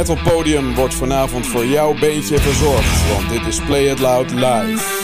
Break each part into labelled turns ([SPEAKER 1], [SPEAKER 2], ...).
[SPEAKER 1] Metal Podium wordt vanavond voor jouw beentje verzorgd, want dit is Play It Loud live.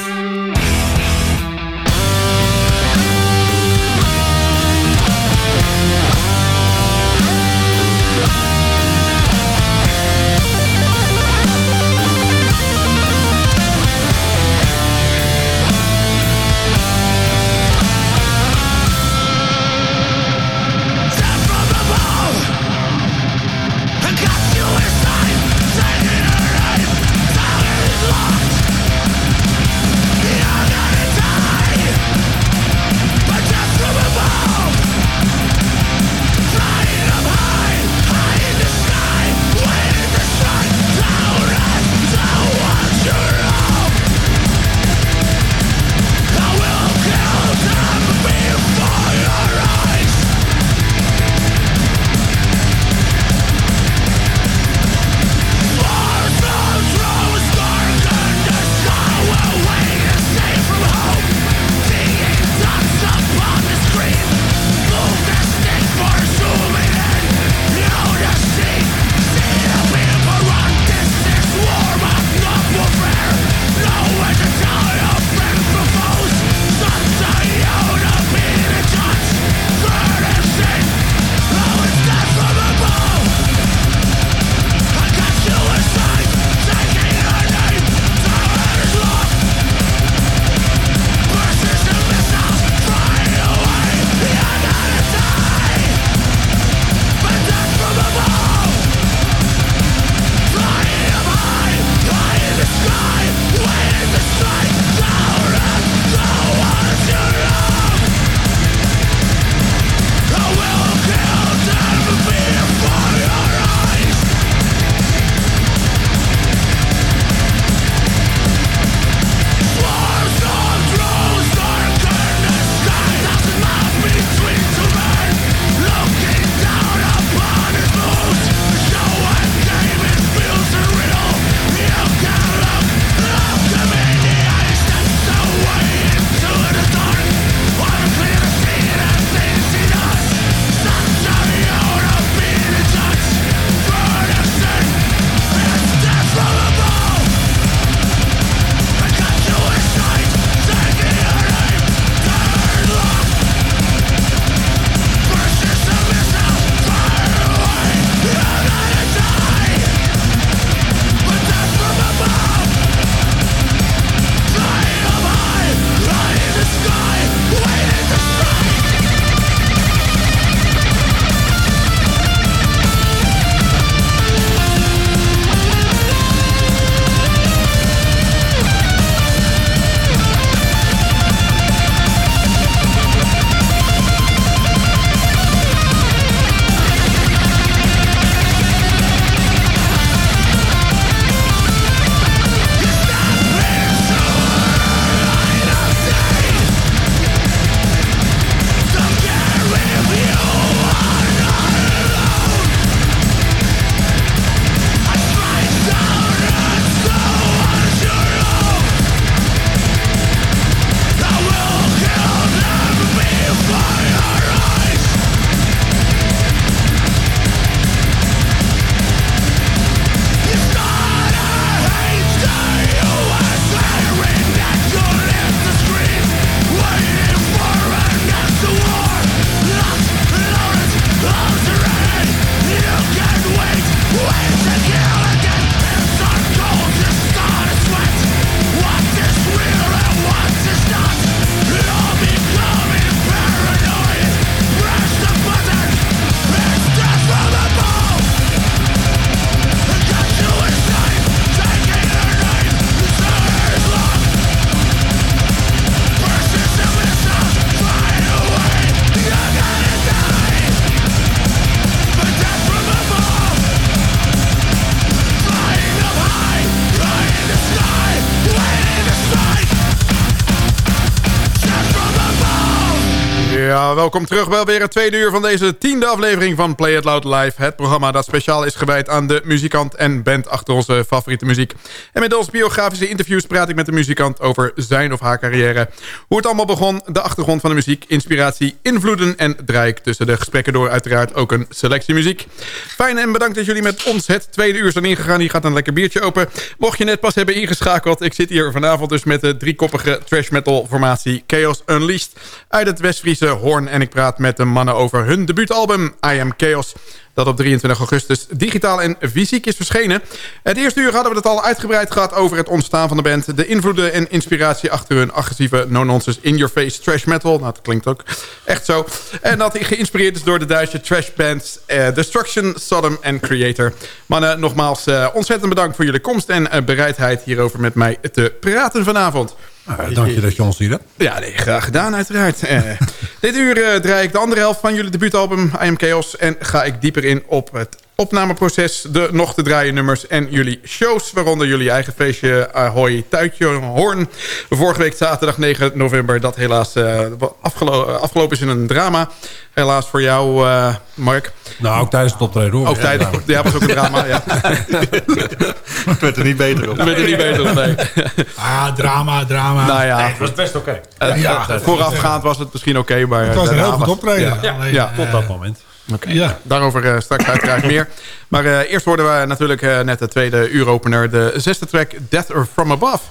[SPEAKER 2] Ja, welkom terug bij weer het tweede uur van deze tiende aflevering van Play It Loud Live. Het programma dat speciaal is gewijd aan de muzikant en band achter onze favoriete muziek. En met onze biografische interviews praat ik met de muzikant over zijn of haar carrière. Hoe het allemaal begon, de achtergrond van de muziek, inspiratie, invloeden... en draai ik tussen de gesprekken door uiteraard ook een selectie muziek. Fijn en bedankt dat jullie met ons het tweede uur zijn ingegaan. Hier gaat een lekker biertje open. Mocht je net pas hebben ingeschakeld, ik zit hier vanavond dus met de driekoppige trash metal formatie Chaos Unleashed uit het West-Friese Hoorn. En ik praat met de mannen over hun debuutalbum I Am Chaos dat op 23 augustus digitaal en fysiek is verschenen. Het eerste uur hadden we het al uitgebreid gehad over het ontstaan van de band... de invloeden en inspiratie achter hun agressieve no-nonsense in-your-face trash metal. Nou, dat klinkt ook echt zo. En dat geïnspireerd is door de Duitse trash bands uh, Destruction, Sodom en Creator. Mannen, nogmaals uh, ontzettend bedankt voor jullie komst en uh, bereidheid hierover met mij te praten vanavond.
[SPEAKER 3] Nou, dank je dat je ons ziet.
[SPEAKER 2] Ja, nee, graag gedaan uiteraard. eh, dit uur uh, draai ik de andere helft van jullie debuutalbum I Am Chaos... en ga ik dieper in op het opnameproces, de nog te draaien nummers... en jullie shows, waaronder jullie eigen feestje Ahoy Tuitje Hoorn. Vorige week zaterdag 9 november, dat helaas uh, afgelo afgelopen is in een drama. Helaas voor jou, uh, Mark.
[SPEAKER 3] Nou, ook tijdens het optreden hoor.
[SPEAKER 2] Ook tijdens, ja, was ook een drama, ja.
[SPEAKER 4] Het werd er niet beter op.
[SPEAKER 2] Het werd er niet beter op, nee.
[SPEAKER 5] Ah, drama, drama.
[SPEAKER 2] Nou ja.
[SPEAKER 3] Nee, het was best oké.
[SPEAKER 2] Okay. Uh, ja, voorafgaand was het misschien oké, okay, maar...
[SPEAKER 5] Het was een heel goed optreden.
[SPEAKER 2] Ja,
[SPEAKER 3] ja, Alleen, ja tot dat moment.
[SPEAKER 2] Okay. Ja. Daarover uh, straks uiteraard meer. Maar uh, eerst hoorden we natuurlijk uh, net de tweede uuropener. De zesde track, Death From Above.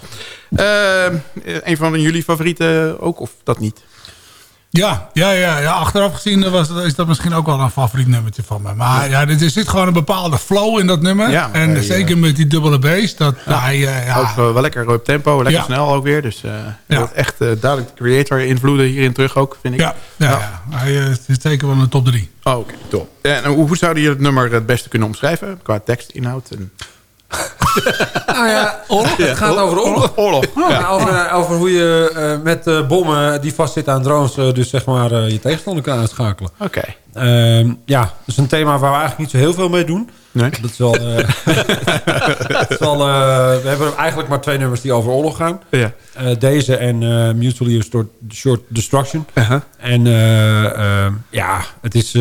[SPEAKER 2] een van jullie favorieten ook, of dat niet?
[SPEAKER 5] Ja, ja, ja, ja. achteraf gezien was, is dat misschien ook wel een favoriet nummertje van me. Maar ja, er zit gewoon een bepaalde flow in dat nummer.
[SPEAKER 2] Ja,
[SPEAKER 5] en zeker met die dubbele bass. Dat, ja. Hij, uh, ja.
[SPEAKER 2] Ook uh, wel lekker op tempo, lekker snel ook weer. Dus uh, echt duidelijk de creator invloeden hierin terug ook, vind ik.
[SPEAKER 5] Ja, ja, ja. hij is zeker wel een top 3.
[SPEAKER 2] Oh, oké, okay, top. En hoe zouden jullie het nummer het beste kunnen omschrijven? Qua tekst, inhoud en...
[SPEAKER 6] nou ja, oorlog. Het gaat over oorlog.
[SPEAKER 2] oorlog.
[SPEAKER 6] Ja. Over, over, hoe je uh, met uh, bommen die vastzitten aan drones... Uh, dus zeg maar je tegenstander kan uitschakelen.
[SPEAKER 2] Oké.
[SPEAKER 6] Okay. ja, dat is een thema waar we eigenlijk niet zo heel veel mee doen.
[SPEAKER 2] Nee.
[SPEAKER 6] Dat is wel... dat is wel we hebben eigenlijk maar twee nummers die over oorlog gaan.
[SPEAKER 2] Ja.
[SPEAKER 6] deze en Mutually Short Destruction.
[SPEAKER 2] -huh.
[SPEAKER 6] En ja, het is,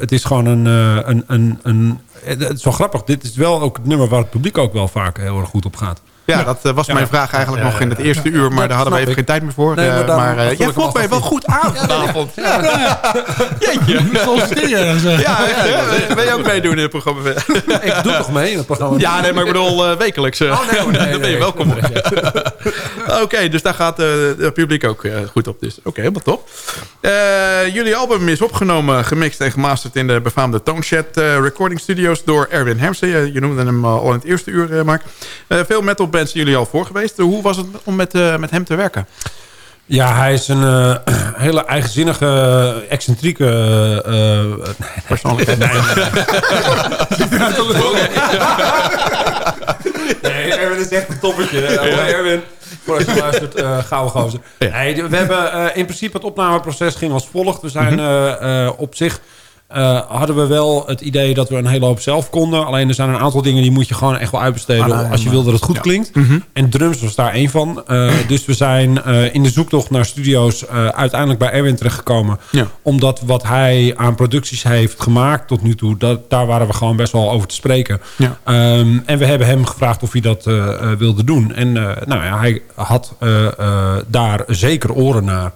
[SPEAKER 6] het is gewoon een... een, een, een het is wel grappig. Dit is wel ook het nummer waar het publiek ook wel vaak heel erg goed op gaat.
[SPEAKER 2] Ja, ja. dat uh, was ja. mijn vraag eigenlijk ja, nog in het eerste uur. Maar daar hadden we even ik. geen tijd meer voor.
[SPEAKER 6] Nee, maar,
[SPEAKER 2] uh, maar uh, jij voelt mij wel goed aan vanavond.
[SPEAKER 5] Jeetje.
[SPEAKER 2] Ja, wil je ook meedoen in het programma?
[SPEAKER 6] ik doe toch mee in het programma?
[SPEAKER 2] Ja, nee, maar ik bedoel wekelijks.
[SPEAKER 6] Oh, nee, nee,
[SPEAKER 2] dan ben je welkom. Oké, okay, dus daar gaat het publiek ook goed op. Dus oké, okay, helemaal top. jullie album is opgenomen, gemixt en gemasterd in de befaamde Toneshed Recording Studios door Erwin Hermsen. Je noemde hem al in het eerste uur, Mark. veel metal bands zijn jullie al voor geweest. Hoe was het om met, uh, met hem te werken?
[SPEAKER 6] Ja, hij is een uh, hele eigenzinnige, excentrieke... Uh,
[SPEAKER 2] Persoonlijkheid.
[SPEAKER 6] nee, nee, Erwin is echt een toppetje. Ja. Erwin, voor als je luistert, uh, gouden gozer. Ja. Nee, we hebben uh, in principe het opnameproces ging als volgt. We zijn uh, op zich... Uh, hadden we wel het idee dat we een hele hoop zelf konden. Alleen er zijn een aantal dingen die moet je gewoon echt wel uitbesteden... Ah, als je wil dat het goed ja. klinkt.
[SPEAKER 2] Mm -hmm.
[SPEAKER 6] En drums was daar één van. Uh, dus we zijn uh, in de zoektocht naar studio's... uiteindelijk bij Erwin terechtgekomen.
[SPEAKER 2] Ja.
[SPEAKER 6] Omdat wat hij aan producties heeft gemaakt tot nu toe... Dat, daar waren we gewoon best wel over te spreken.
[SPEAKER 2] Ja.
[SPEAKER 6] Um, en we hebben hem gevraagd of hij dat wilde doen. En nou ja, hij had daar zeker oren naar...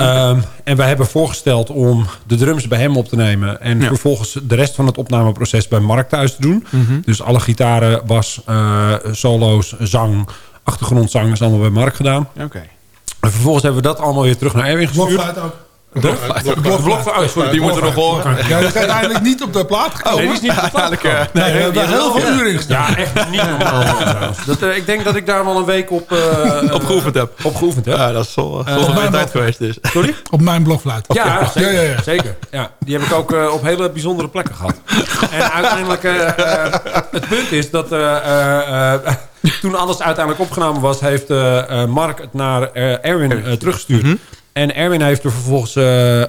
[SPEAKER 6] Um, en wij hebben voorgesteld om de drums bij hem op te nemen. En
[SPEAKER 2] ja.
[SPEAKER 6] vervolgens de rest van het opnameproces bij Mark thuis te doen.
[SPEAKER 2] Mm -hmm.
[SPEAKER 6] Dus alle gitaren, bas, uh, solo's, zang, achtergrondzang is allemaal bij Mark gedaan.
[SPEAKER 2] Oké. Okay.
[SPEAKER 6] En vervolgens hebben we dat allemaal weer terug naar Erwin gestuurd.
[SPEAKER 5] Blokfluit ook.
[SPEAKER 6] Blokfluit. Oh, sorry,
[SPEAKER 2] die moeten we nog horen.
[SPEAKER 5] Ja, die is uiteindelijk niet op de plaat gekomen.
[SPEAKER 6] Nee, die is niet op de plaat gekomen.
[SPEAKER 5] Nee, nee, we hebben heel veel uren in gestaan.
[SPEAKER 6] Ja, echt niet normaal. dat, uh, ik denk dat ik daar wel een week op... Uh,
[SPEAKER 2] op geoefend heb.
[SPEAKER 6] Op geoefend heb.
[SPEAKER 2] Ja, dat is wel uh, een tijd geweest dus.
[SPEAKER 6] Sorry?
[SPEAKER 5] Op mijn blokfluit.
[SPEAKER 6] Ja, ja, zeker. Ja, ja, ja. zeker. Ja, die heb ik ook uh, op hele bijzondere plekken gehad. en uiteindelijk... Uh, uh, het punt is dat... toen alles uiteindelijk opgenomen was... heeft Mark het naar Erwin teruggestuurd.
[SPEAKER 2] Mm -hmm.
[SPEAKER 6] En Erwin heeft er vervolgens uh, uh,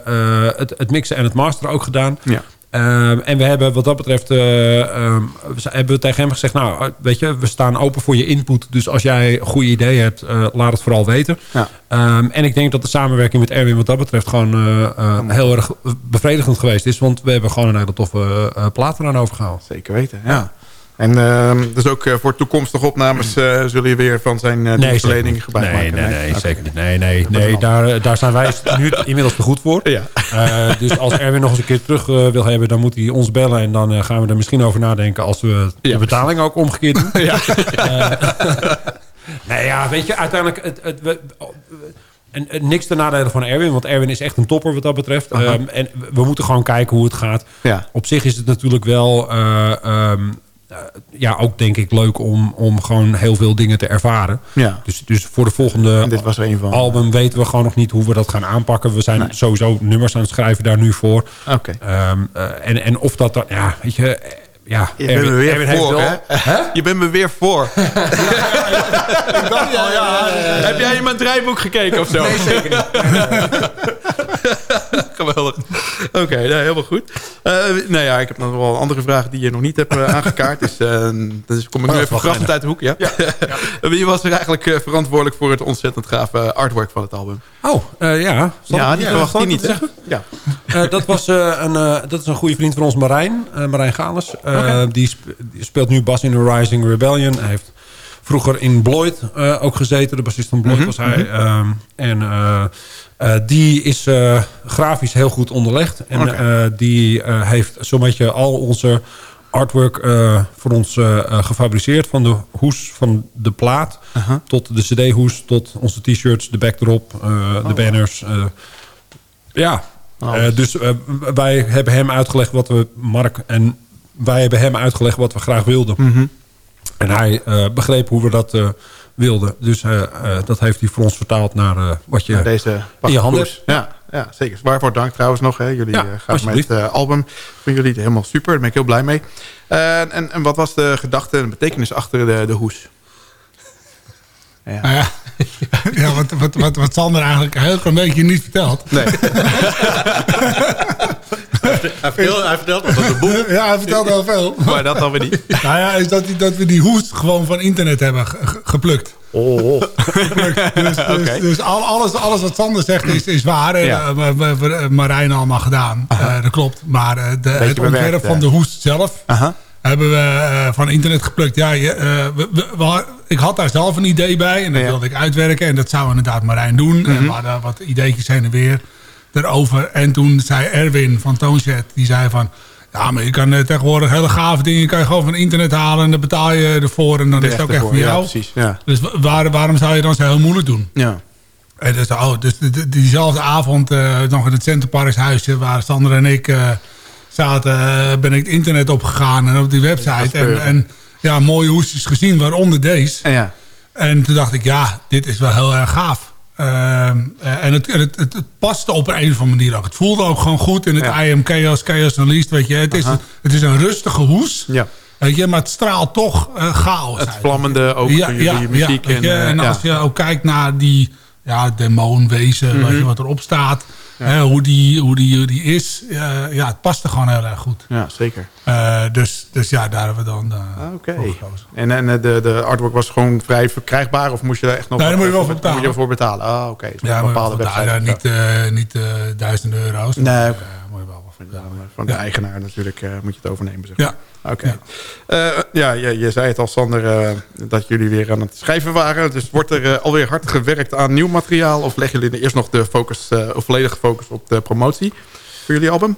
[SPEAKER 6] het, het, mixen en het masteren ook gedaan.
[SPEAKER 2] Ja.
[SPEAKER 6] Ehm, en we hebben wat dat betreft eh, ehm, we hebben we tegen hem gezegd... nou, eh, weet je, we staan open voor je input. Dus als jij goede ideeën hebt, eh, laat het vooral weten.
[SPEAKER 2] Ja.
[SPEAKER 6] Ehm, en ik denk dat de samenwerking met Erwin wat dat betreft... gewoon eh, eh, heel erg bevredigend geweest is. Want we hebben gewoon een hele toffe plaat eraan overgehaald.
[SPEAKER 2] Zeker weten, ja. En ehm, dus ook eh, voor toekomstige opnames eh, zullen jullie weer van zijn uh, dienstverlening gebruik
[SPEAKER 6] nee,
[SPEAKER 2] maken?
[SPEAKER 6] Nee, nee,
[SPEAKER 2] Oké.
[SPEAKER 6] zeker niet. Nee, nee, nee daar, eh, daar zijn wij nu inmiddels te goed voor.
[SPEAKER 2] Ja.
[SPEAKER 6] Dus als Erwin nog eens een keer terug wil hebben, dan moet hij ons bellen. En dan gaan we er misschien over nadenken als we de
[SPEAKER 2] Ja,
[SPEAKER 6] betaling ook omgekeerd doen.
[SPEAKER 2] Ja.
[SPEAKER 6] nee, ja, weet je, uiteindelijk... Het, het, we, en, en, niks te nadelen van Erwin, want Erwin is echt een topper wat dat betreft. Um, en we moeten gewoon kijken hoe het gaat.
[SPEAKER 2] Ja.
[SPEAKER 6] Op zich is het natuurlijk wel... uh, um, uh, ja, ook denk ik leuk om, om gewoon heel veel dingen te ervaren.
[SPEAKER 2] Ja.
[SPEAKER 6] Dus, dus voor de volgende
[SPEAKER 2] En dit was er een van.
[SPEAKER 6] album weten we gewoon nog niet hoe we dat gaan aanpakken. We zijn
[SPEAKER 2] Nee.
[SPEAKER 6] sowieso nummers aan het schrijven daar nu voor.
[SPEAKER 2] Oké.
[SPEAKER 6] Um, uh, en, en of dat dan... Ja, weet je... eh, Ja,
[SPEAKER 2] Je bent me weer
[SPEAKER 6] Erwin
[SPEAKER 2] voor, hè? Je bent me weer voor. ik dacht al, ja. Heb jij in mijn draaiboek gekeken of zo? Nee, zeker niet. Geweldig. Oké, nou, helemaal goed. Uh, nou ja, ik heb nog wel andere vragen die je nog niet hebt uh, aangekaart. Dus, uh, dus kom ik nu
[SPEAKER 6] Oh,
[SPEAKER 2] even
[SPEAKER 6] wel
[SPEAKER 2] verrassend uit de hoek. Ja? Wie was er eigenlijk uh, verantwoordelijk voor het ontzettend gave artwork van het album?
[SPEAKER 6] Oh, uh, ja. Zal
[SPEAKER 2] ja, die
[SPEAKER 6] uh,
[SPEAKER 2] verwacht
[SPEAKER 6] ik
[SPEAKER 2] niet.
[SPEAKER 6] zeggen?
[SPEAKER 2] Ja.
[SPEAKER 6] Uh, dat, was, uh, een, uh, dat is een goede vriend van ons, Marijn. Uh, Marijn Gales. Uh, die, sp- die speelt nu bas in The Rising Rebellion. Hij heeft vroeger in Bloyd uh, ook gezeten. De bassist van Bloyd
[SPEAKER 2] Mhm,
[SPEAKER 6] was hij. Um, en uh, uh, die is uh, grafisch heel goed onderlegd. En uh, die heeft zo'n beetje al onze artwork voor ons gefabriceerd. Van de hoes van de plaat tot de cd-hoes... tot onze t-shirts, de backdrop, uh, de banners... Ja,
[SPEAKER 2] Oh.
[SPEAKER 6] dus wij hebben hem uitgelegd wat we, Mark en wij hebben hem uitgelegd wat we graag wilden.
[SPEAKER 2] Mhm.
[SPEAKER 6] En hij begreep hoe we dat wilden. Dus uh, dat heeft hij voor ons vertaald naar uh, wat je
[SPEAKER 2] Ja, deze
[SPEAKER 6] in je handen.
[SPEAKER 2] Ja, ja, zeker. Waarvoor dank trouwens nog. Hè. Jullie
[SPEAKER 6] Ja,
[SPEAKER 2] eh, gaan met het album. Vinden jullie het helemaal super. Daar ben ik heel blij mee. Eh, en, en wat was de gedachte en de betekenis achter de, de hoes? Ja.
[SPEAKER 5] Nou ja, ja wat, wat, wat, wat Sander eigenlijk een heel klein beetje niet vertelt.
[SPEAKER 2] Nee.
[SPEAKER 4] Hij vertelt, hij vertelt dat het een boek.
[SPEAKER 5] Ja, hij vertelt heel veel.
[SPEAKER 2] maar dat dan weer niet.
[SPEAKER 5] Nou ja, is dat, die- dat we die hoes gewoon van internet hebben ge- ge- geplukt.
[SPEAKER 4] Oh,
[SPEAKER 5] Geplukt. Dus, dus, dus al, alles, alles wat Sander zegt is, is waar.
[SPEAKER 2] Ja.
[SPEAKER 5] eh, we we hebben Marijn allemaal gedaan. Eh, dat klopt. Maar eh, de, het
[SPEAKER 2] bewerkt,
[SPEAKER 5] ontwerp van
[SPEAKER 2] eh.
[SPEAKER 5] de hoes zelf
[SPEAKER 2] Aha.
[SPEAKER 5] hebben we eh, van internet geplukt. Ja, je, eh, we, we- we- ik had daar zelf een idee bij en dat
[SPEAKER 2] Ja.
[SPEAKER 5] wilde ik uitwerken. En dat zou inderdaad Marijn doen. En we hadden wat ideetjes heen en weer erover. En toen zei Erwin van Toonzet, die zei van... Ja, maar je kan eh, tegenwoordig hele gave dingen... kan je gewoon van internet halen en dan betaal je ervoor... en dan is het ook echt voor
[SPEAKER 2] ja,
[SPEAKER 5] jou.
[SPEAKER 2] precies. Ja.
[SPEAKER 5] Dus wa- waar, waarom zou je dan zo heel moeilijk doen?
[SPEAKER 2] Ja.
[SPEAKER 5] En dus, oh, dus de- diezelfde avond eh, nog in het Centerparkshuisje... waar Sander en ik eh, zaten, ben ik het internet opgegaan... en op die website. En, en ja, mooie hoesjes gezien, waaronder deze.
[SPEAKER 2] En ja.
[SPEAKER 5] En toen dacht ik, ja, dit is wel heel erg gaaf. Ehm, eh, en het, het, het, het paste op een, een of andere manier ook. Het voelde ook gewoon goed in het
[SPEAKER 2] Ja.
[SPEAKER 5] I am Chaos. Weet je. Het, is,
[SPEAKER 2] Aha.
[SPEAKER 5] het is een rustige hoes.
[SPEAKER 2] Ja.
[SPEAKER 5] Weet je, maar het straalt toch eh, chaos
[SPEAKER 2] Het
[SPEAKER 5] uit.
[SPEAKER 2] vlammende ook
[SPEAKER 5] ja,
[SPEAKER 2] van
[SPEAKER 5] ja,
[SPEAKER 2] jullie muziek.
[SPEAKER 5] ja,
[SPEAKER 2] eh,
[SPEAKER 5] en als je ook kijkt naar die ja, demonwezen, je, wat erop staat. Hè, hoe, die, hoe, die, hoe die is. ja, het paste gewoon heel erg goed.
[SPEAKER 2] ja, zeker.
[SPEAKER 5] Eh, dus, dus ja, daar hebben we dan eh,
[SPEAKER 2] Ah, Oké.
[SPEAKER 5] voor gekozen.
[SPEAKER 2] En, en eh, de, de artwork was gewoon vrij verkrijgbaar? Of moest je daar echt nog
[SPEAKER 5] Nee, daar moet je wel voor betalen.
[SPEAKER 2] Moet je ervoor betalen? Ah, oké. Dus
[SPEAKER 5] Ja,
[SPEAKER 2] een
[SPEAKER 5] maar
[SPEAKER 2] bepaalde
[SPEAKER 5] vandaar,
[SPEAKER 2] website.
[SPEAKER 5] ja, niet, niet duizenden euro's.
[SPEAKER 2] Nee, oké.
[SPEAKER 5] Voor betalen.
[SPEAKER 2] Van de eigenaar natuurlijk eh, moet je het overnemen. Zeg.
[SPEAKER 5] Ja.
[SPEAKER 2] Oké. Ja, ja je, je zei het al, Sander, eh, dat jullie weer aan het schrijven waren. Dus wordt er eh, alweer hard gewerkt aan nieuw materiaal? Of leggen jullie eerst nog de focus, eh, of volledige focus op de promotie voor jullie album?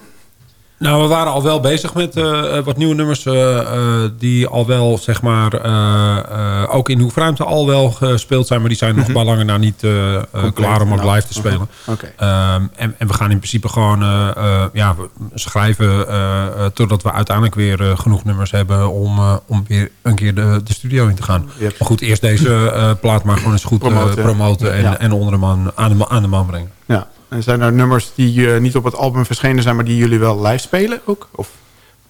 [SPEAKER 6] Nou, we waren al wel bezig met eh, eh, wat nieuwe nummers... eh, die al wel, zeg maar, ook in Hoefruimte al wel gespeeld zijn... maar die zijn nog maar langer na niet klaar om ook
[SPEAKER 2] nou,
[SPEAKER 6] live te spelen.
[SPEAKER 2] Oké.
[SPEAKER 6] Ehm, en, en we gaan in principe gewoon ja, schrijven... totdat we uiteindelijk weer genoeg nummers hebben... om, om weer een keer de, de studio in te gaan.
[SPEAKER 2] Yep.
[SPEAKER 6] Maar goed, eerst deze plaat maar gewoon eens goed
[SPEAKER 2] Promoten.
[SPEAKER 6] promoten... en,
[SPEAKER 2] Ja.
[SPEAKER 6] en onder de man, aan, de, man- aan de man brengen.
[SPEAKER 2] Ja. En zijn er nummers die eh, niet op het album verschenen zijn... maar die jullie wel live spelen ook? Of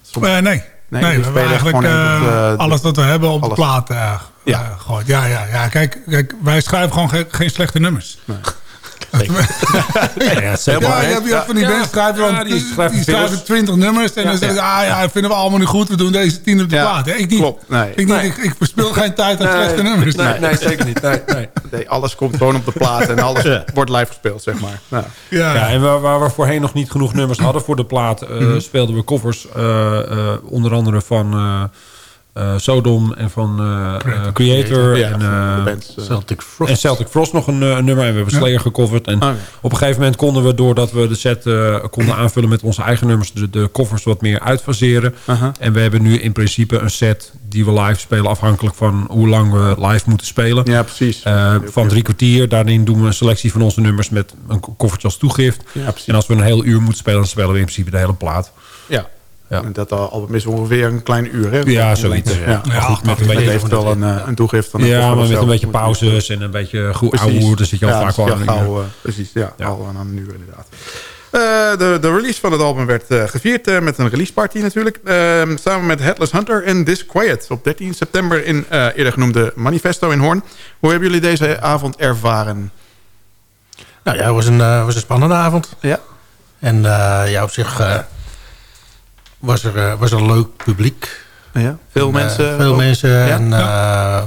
[SPEAKER 2] soms-
[SPEAKER 5] Eh, nee.
[SPEAKER 2] Nee,
[SPEAKER 5] Nee, we hebben
[SPEAKER 2] spelen
[SPEAKER 5] eigenlijk
[SPEAKER 2] op
[SPEAKER 5] eh,
[SPEAKER 2] de-
[SPEAKER 5] alles wat we hebben op
[SPEAKER 2] alles.
[SPEAKER 5] de plaat
[SPEAKER 2] Ja.
[SPEAKER 5] Ja, ja, ja. Kijk, kijk, wij schrijven gewoon geen, geen slechte nummers.
[SPEAKER 7] Ja, zeker.
[SPEAKER 5] Ja, je hebt je van die
[SPEAKER 6] Ja.
[SPEAKER 5] mensen schrijven, dan,
[SPEAKER 6] Ja, die
[SPEAKER 5] die
[SPEAKER 6] schrijven
[SPEAKER 5] schrijven,
[SPEAKER 6] films.
[SPEAKER 5] 20 nummers. En dan zeggen ze, ah ja, vinden we allemaal niet goed. We doen deze 10 op de
[SPEAKER 2] Ja,
[SPEAKER 5] plaat. hè. Ik niet.
[SPEAKER 2] klopt. Nee.
[SPEAKER 5] Ik, niet ik, ik verspil geen tijd aan slechte nummers.
[SPEAKER 6] Nee, nee, zeker niet. Nee, nee.
[SPEAKER 2] Nee, alles komt gewoon op de plaat en alles wordt live gespeeld, zeg maar. Nou,
[SPEAKER 5] Ja.
[SPEAKER 6] Ja, en waar, waar we voorheen nog niet genoeg nummers hadden voor de plaat... eh,
[SPEAKER 5] Mhm.
[SPEAKER 6] speelden we covers eh, eh, onder andere van Sodom en van eh, eh, Creator.
[SPEAKER 2] ja,
[SPEAKER 6] en,
[SPEAKER 2] van
[SPEAKER 6] eh,
[SPEAKER 2] bands. eh,
[SPEAKER 7] Celtic Frost.
[SPEAKER 6] en Celtic Frost nog een, eh, een nummer. En we hebben Slayer gecoverd. En
[SPEAKER 2] Oké.
[SPEAKER 6] op een gegeven moment konden we, doordat we de set eh, konden aanvullen met onze eigen nummers, de, de covers wat meer uitfaseren. En we hebben nu in principe een set die we live spelen, afhankelijk van hoe lang we live moeten spelen.
[SPEAKER 2] ja, precies.
[SPEAKER 6] Eh, van drie kwartier. Daarin doen we een selectie van onze nummers met een koffertje als toegift.
[SPEAKER 2] Ja, precies.
[SPEAKER 6] en als we een heel uur moeten spelen, dan spelen we in principe de hele plaat.
[SPEAKER 2] Ja.
[SPEAKER 6] Ja.
[SPEAKER 2] En dat album is ongeveer een klein uur, hè?
[SPEAKER 6] Ja, zoiets.
[SPEAKER 2] Ja,
[SPEAKER 6] Ja.
[SPEAKER 5] Ja,
[SPEAKER 6] goed, met een beetje,
[SPEAKER 2] eventueel een, eh, een toegift van de
[SPEAKER 6] ja, maar met een beetje pauzes en een beetje goed ouwe dan zit je al
[SPEAKER 2] Ja,
[SPEAKER 6] vaak
[SPEAKER 2] dus
[SPEAKER 6] wel
[SPEAKER 2] ja,
[SPEAKER 6] aan een uur.
[SPEAKER 2] gauw, eh, precies, ja,
[SPEAKER 6] Ja.
[SPEAKER 2] al aan een uur inderdaad. Eh, de, de release van het album werd gevierd met een release party natuurlijk. Ehm, samen met Headless Hunter en Disquiet op 13 september in eh, eerder genoemde Manifesto in Hoorn. Hoe hebben jullie deze avond ervaren?
[SPEAKER 4] Nou ja, het was een, was een spannende avond.
[SPEAKER 2] Ja.
[SPEAKER 4] En eh, ja, op zich eh, was, er, eh, was er een leuk publiek.
[SPEAKER 2] ja. Veel
[SPEAKER 4] En, eh,
[SPEAKER 2] mensen?
[SPEAKER 4] veel
[SPEAKER 2] ook?
[SPEAKER 4] mensen.
[SPEAKER 2] Ja?
[SPEAKER 4] En eh,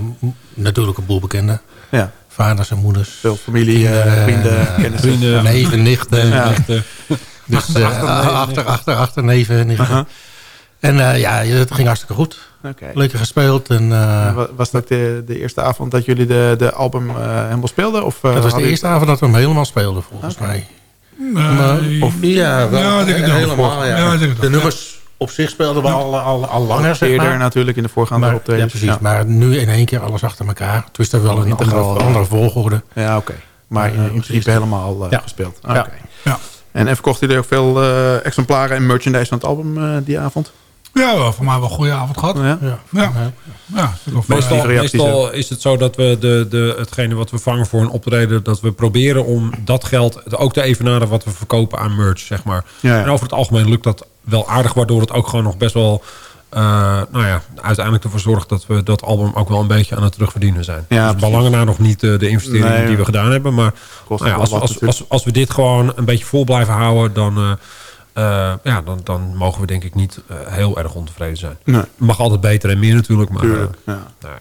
[SPEAKER 4] natuurlijk een boel bekenden.
[SPEAKER 2] Ja.
[SPEAKER 4] Vaders en moeders.
[SPEAKER 2] Veel familie, eh,
[SPEAKER 4] Kinderen,
[SPEAKER 2] vrienden, kennissen.
[SPEAKER 6] vrienden.
[SPEAKER 4] Neven, nichten. Dus, eh, achter, achter, achter, neven, nichten.
[SPEAKER 2] Aha.
[SPEAKER 4] En eh, ja, het ging hartstikke goed.
[SPEAKER 2] Oké.
[SPEAKER 4] Lekker gespeeld. En, eh,
[SPEAKER 2] Wa- Was dat de, de eerste avond dat jullie de, de album eh, helemaal speelden? Of, eh,
[SPEAKER 4] het was de eerste avond dat we hem helemaal speelden, volgens mij.
[SPEAKER 5] Nee.
[SPEAKER 4] Of, ja, wel,
[SPEAKER 5] Ja, ik denk het wel.
[SPEAKER 4] helemaal. Ja.
[SPEAKER 5] Ja, ik denk het
[SPEAKER 4] de nummers op zich speelden we al, al, al langer, zeg
[SPEAKER 2] Eerder
[SPEAKER 4] maar.
[SPEAKER 2] natuurlijk in de voorgaande
[SPEAKER 4] Maar, ja,
[SPEAKER 2] optredens.
[SPEAKER 4] precies.
[SPEAKER 2] Ja,
[SPEAKER 4] Maar nu in één keer alles achter elkaar. Het is er wel een
[SPEAKER 2] integraal.
[SPEAKER 4] andere, andere volgorde.
[SPEAKER 2] Ja, oké. Maar in, in
[SPEAKER 4] precies.
[SPEAKER 2] principe helemaal eh,
[SPEAKER 4] Ja.
[SPEAKER 2] gespeeld. Oké.
[SPEAKER 4] Ja.
[SPEAKER 5] Ja.
[SPEAKER 2] En, en verkochten jullie ook veel eh, exemplaren en merchandise van het album eh, die avond?
[SPEAKER 5] Ja, wel, voor mij wel een goede avond gehad.
[SPEAKER 2] Ja.
[SPEAKER 4] Ja.
[SPEAKER 5] Ja. Ja,
[SPEAKER 6] Meestal, meestal is het zo dat we de, de, hetgene wat we vangen voor een optreden... dat we proberen om dat geld ook te evenaren wat we verkopen aan merch, zeg maar.
[SPEAKER 2] Ja, ja.
[SPEAKER 6] En over het algemeen lukt dat wel aardig... waardoor het ook gewoon nog best wel... eh, nou ja, uiteindelijk ervoor zorgt dat we dat album ook wel een beetje aan het terugverdienen zijn.
[SPEAKER 2] Ja,
[SPEAKER 6] dus belangen na nog niet eh, de investeringen
[SPEAKER 2] Nee,
[SPEAKER 6] die we gedaan hebben. Maar nou ja, als, als, als, als we dit gewoon een beetje vol blijven houden... dan, eh, ja, dan, dan mogen we denk ik niet heel erg ontevreden zijn.
[SPEAKER 2] Nee.
[SPEAKER 6] Het mag altijd beter en meer natuurlijk. Maar,
[SPEAKER 2] Tuurlijk. Ja.
[SPEAKER 6] nou ja.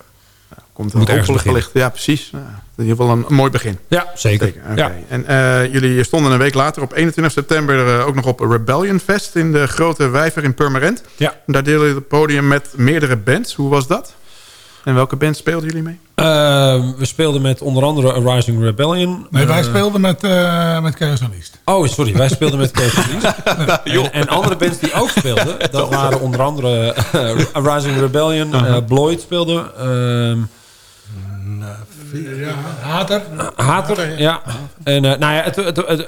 [SPEAKER 2] Komt
[SPEAKER 6] Moet ergens
[SPEAKER 2] hopelijk
[SPEAKER 6] beginnen.
[SPEAKER 2] wellicht. Ja, precies. Nou, in ieder geval een, een mooi begin.
[SPEAKER 6] Ja, zeker. Ja.
[SPEAKER 2] En eh, jullie stonden een week later op 21 september eh, ook nog op Rebellion Fest in de grote Wijver in Purmerend.
[SPEAKER 6] Ja.
[SPEAKER 2] En daar deelden jullie het podium met meerdere bands. Hoe was dat? En welke bands speelden jullie mee?
[SPEAKER 6] Eh, we speelden met onder andere A Rising Rebellion.
[SPEAKER 5] Nee, wij speelden met, uh, met Chaos.
[SPEAKER 6] Oh, sorry. Wij speelden met Chaos en, en andere bands die ook speelden, dat waren onder andere A Rising Rebellion. eh Bloyd speelde. Ehm,
[SPEAKER 5] Ja, Hater.
[SPEAKER 6] Hater, ja. En uh, nou ja, het, het, het,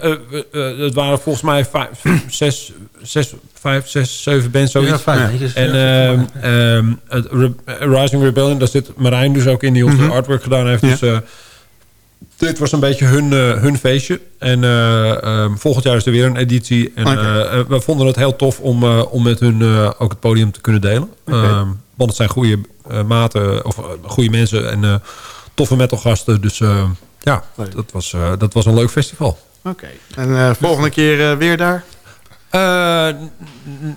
[SPEAKER 6] uh, het, waren volgens mij vijf, zes, zes, vijf, zes, zeven bands, zoiets.
[SPEAKER 4] Ja.
[SPEAKER 6] En uh, um, het Re Rising Rebellion, daar zit Marijn dus ook in, die ons mm -hmm. de artwork gedaan heeft. Ja. Dus dit was een beetje hun, hun feestje. En um, volgend jaar is er weer een editie. En okay. we vonden het heel tof om, om met hun ook het podium te kunnen delen. Okay. Um, want het zijn goede maten, of goede mensen en toffe metalgasten. Dus uh, ja, dat was, uh, dat was een leuk festival.
[SPEAKER 2] Oké. Okay. En uh, volgende keer weer daar?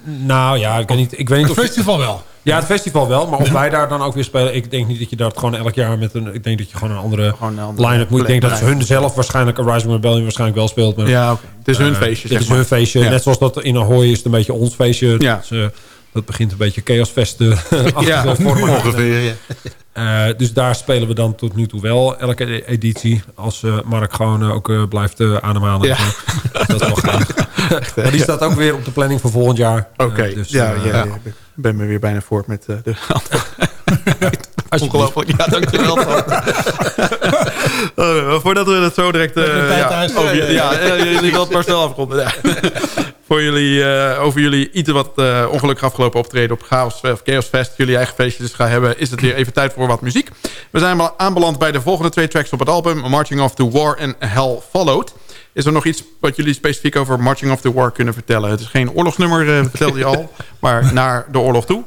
[SPEAKER 6] nou ja, ik weet niet. Ik weet niet
[SPEAKER 5] het
[SPEAKER 6] of
[SPEAKER 5] festival wel.
[SPEAKER 6] Ja, het festival wel. Maar of wij daar dan ook weer spelen... Ik denk niet dat je dat gewoon elk jaar met een... Ik denk dat je gewoon een andere, andere line-up moet. Ik denk dat hun zelf waarschijnlijk... Rising Rebellion waarschijnlijk wel speelt. Maar,
[SPEAKER 2] ja, okay. Het is hun feestje,
[SPEAKER 6] Het is hun feestje. Ja. Net zoals dat in Ahoy is het een beetje ons feestje.
[SPEAKER 2] Ja.
[SPEAKER 6] Dus, uh, dat begint een beetje chaosfesten
[SPEAKER 2] ja,
[SPEAKER 6] vormen.
[SPEAKER 4] Ongeveer, ja.
[SPEAKER 6] Uh, dus daar spelen we dan tot nu toe wel elke editie. Als uh, Mark gewoon uh, ook blijft ademhalen.
[SPEAKER 2] Ja.
[SPEAKER 6] dat is wel graag. maar die staat ook weer op de planning voor volgend jaar.
[SPEAKER 2] Oké, okay. dus, ja, ja, ja, ik ben me weer bijna voort met de Ongelooflijk. Ja, dankjewel. uh, voordat we het zo direct... Uh, ja, ja, wel het maar snel afronden. Ja. Voor jullie, uh, over jullie iets wat uh, ongelukkig afgelopen optreden op Chaos, of Chaos Fest. Jullie eigen feestje dus gaan hebben. Is het weer even tijd voor wat muziek. We zijn aanbeland bij de volgende twee tracks op het album. Marching of the War en Hell Followed. Is er nog iets wat jullie specifiek over Marching of the War kunnen vertellen? Het is geen oorlogsnummer, uh, vertelde je al. Maar naar de oorlog toe.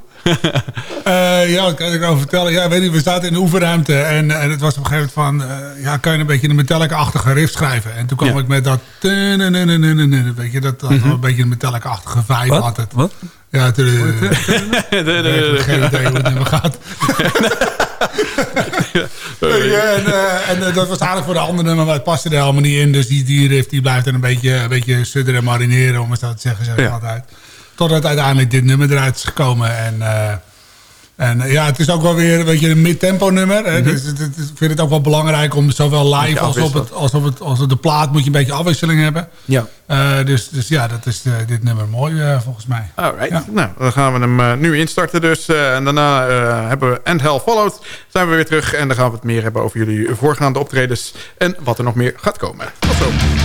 [SPEAKER 5] Eh, ja, wat kan ik erover vertellen? Ja, weet niet, we zaten in de oefenruimte en, en het was op een gegeven moment van... eh, ja, kan je een beetje een Metallica-achtige riff schrijven? En toen kwam ik met dat... Weet je, dat, dat een beetje een Metallica-achtige vibe had het.
[SPEAKER 6] Wat?
[SPEAKER 5] Ja, toen, heb geen idee hoe het nummer gaat. Ja, en eh, en eh, dat was aardig voor de andere nummer, maar het paste er helemaal niet in. Dus die, die riff die blijft er een beetje, een beetje sudderen en marineren, om het zo te zeggen, zeg ik
[SPEAKER 2] Ja.
[SPEAKER 5] altijd. Totdat uiteindelijk dit nummer eruit is gekomen. En, eh, en eh, ja, het is ook wel weer een beetje een mid-tempo nummer. Hè? Dus het- het- ik vind het ook wel belangrijk om zowel live als op, het, als op, het, als op de plaat moet je een beetje afwisseling hebben.
[SPEAKER 2] Ja.
[SPEAKER 5] Eh, dus, dus ja, dat is dit nummer mooi volgens mij.
[SPEAKER 2] Alright.
[SPEAKER 5] Ja.
[SPEAKER 2] Nou, dan gaan we hem nu instarten dus. eh, en daarna eh, hebben we And Hell Followed. Zijn we weer terug en dan gaan we het meer hebben over jullie voorgaande optredens. En wat er nog meer gaat komen. Tot zo.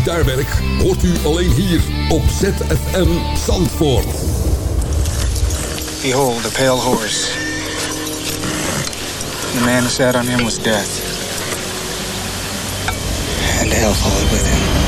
[SPEAKER 8] Gitaarwerk hoort u alleen hier op ZFM Zandvoort.
[SPEAKER 9] Behold, the pale horse. The man who sat on him was death. And hell followed with him.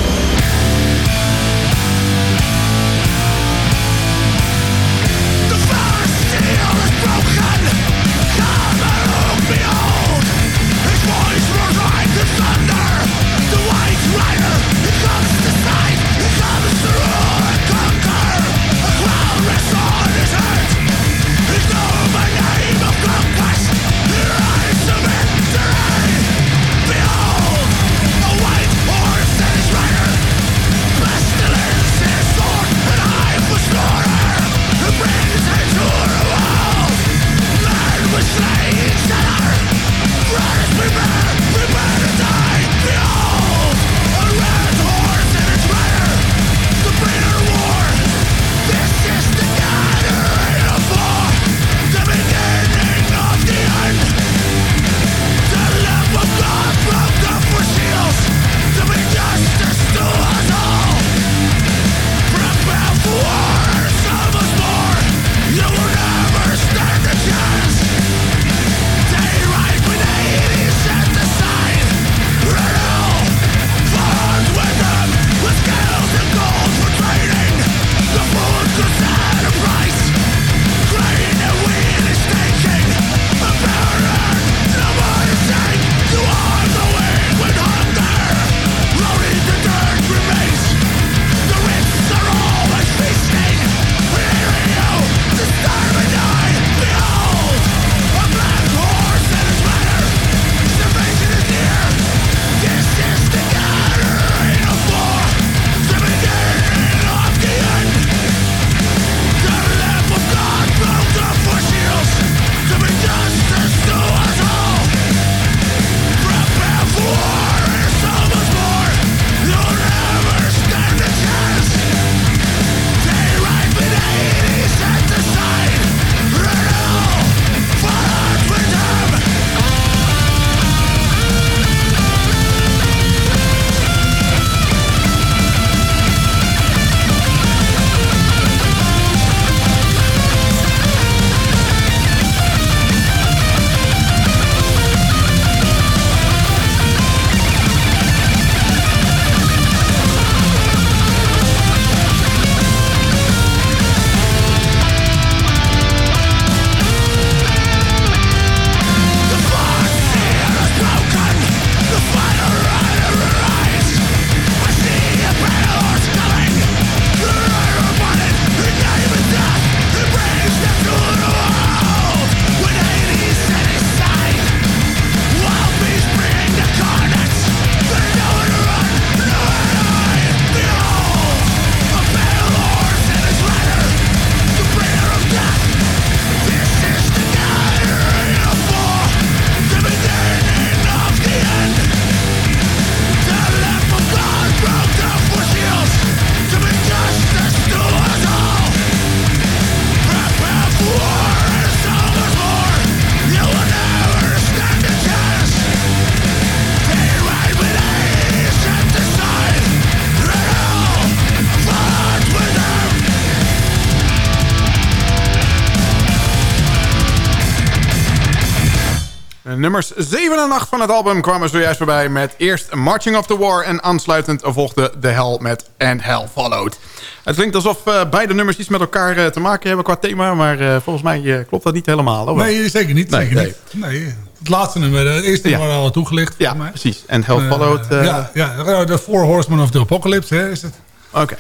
[SPEAKER 2] Nummers 7 en 8 van het album kwamen zojuist voorbij met eerst Marching of the War... en aansluitend volgde The Hell met And Hell Followed. Het klinkt alsof uh, beide nummers iets met elkaar uh, te maken hebben qua thema... maar uh, volgens mij klopt dat niet helemaal. Hoor.
[SPEAKER 5] Nee, zeker niet.
[SPEAKER 2] Nee,
[SPEAKER 5] zeker
[SPEAKER 2] nee.
[SPEAKER 5] niet. nee. Het laatste nummer, het eerste
[SPEAKER 2] Ja.
[SPEAKER 5] nummer al toegelicht.
[SPEAKER 2] Ja,
[SPEAKER 5] mij.
[SPEAKER 2] precies. And Hell Followed... eh,
[SPEAKER 5] ja, ja, de Four Horsemen of the Apocalypse hè, is het.
[SPEAKER 2] Oké.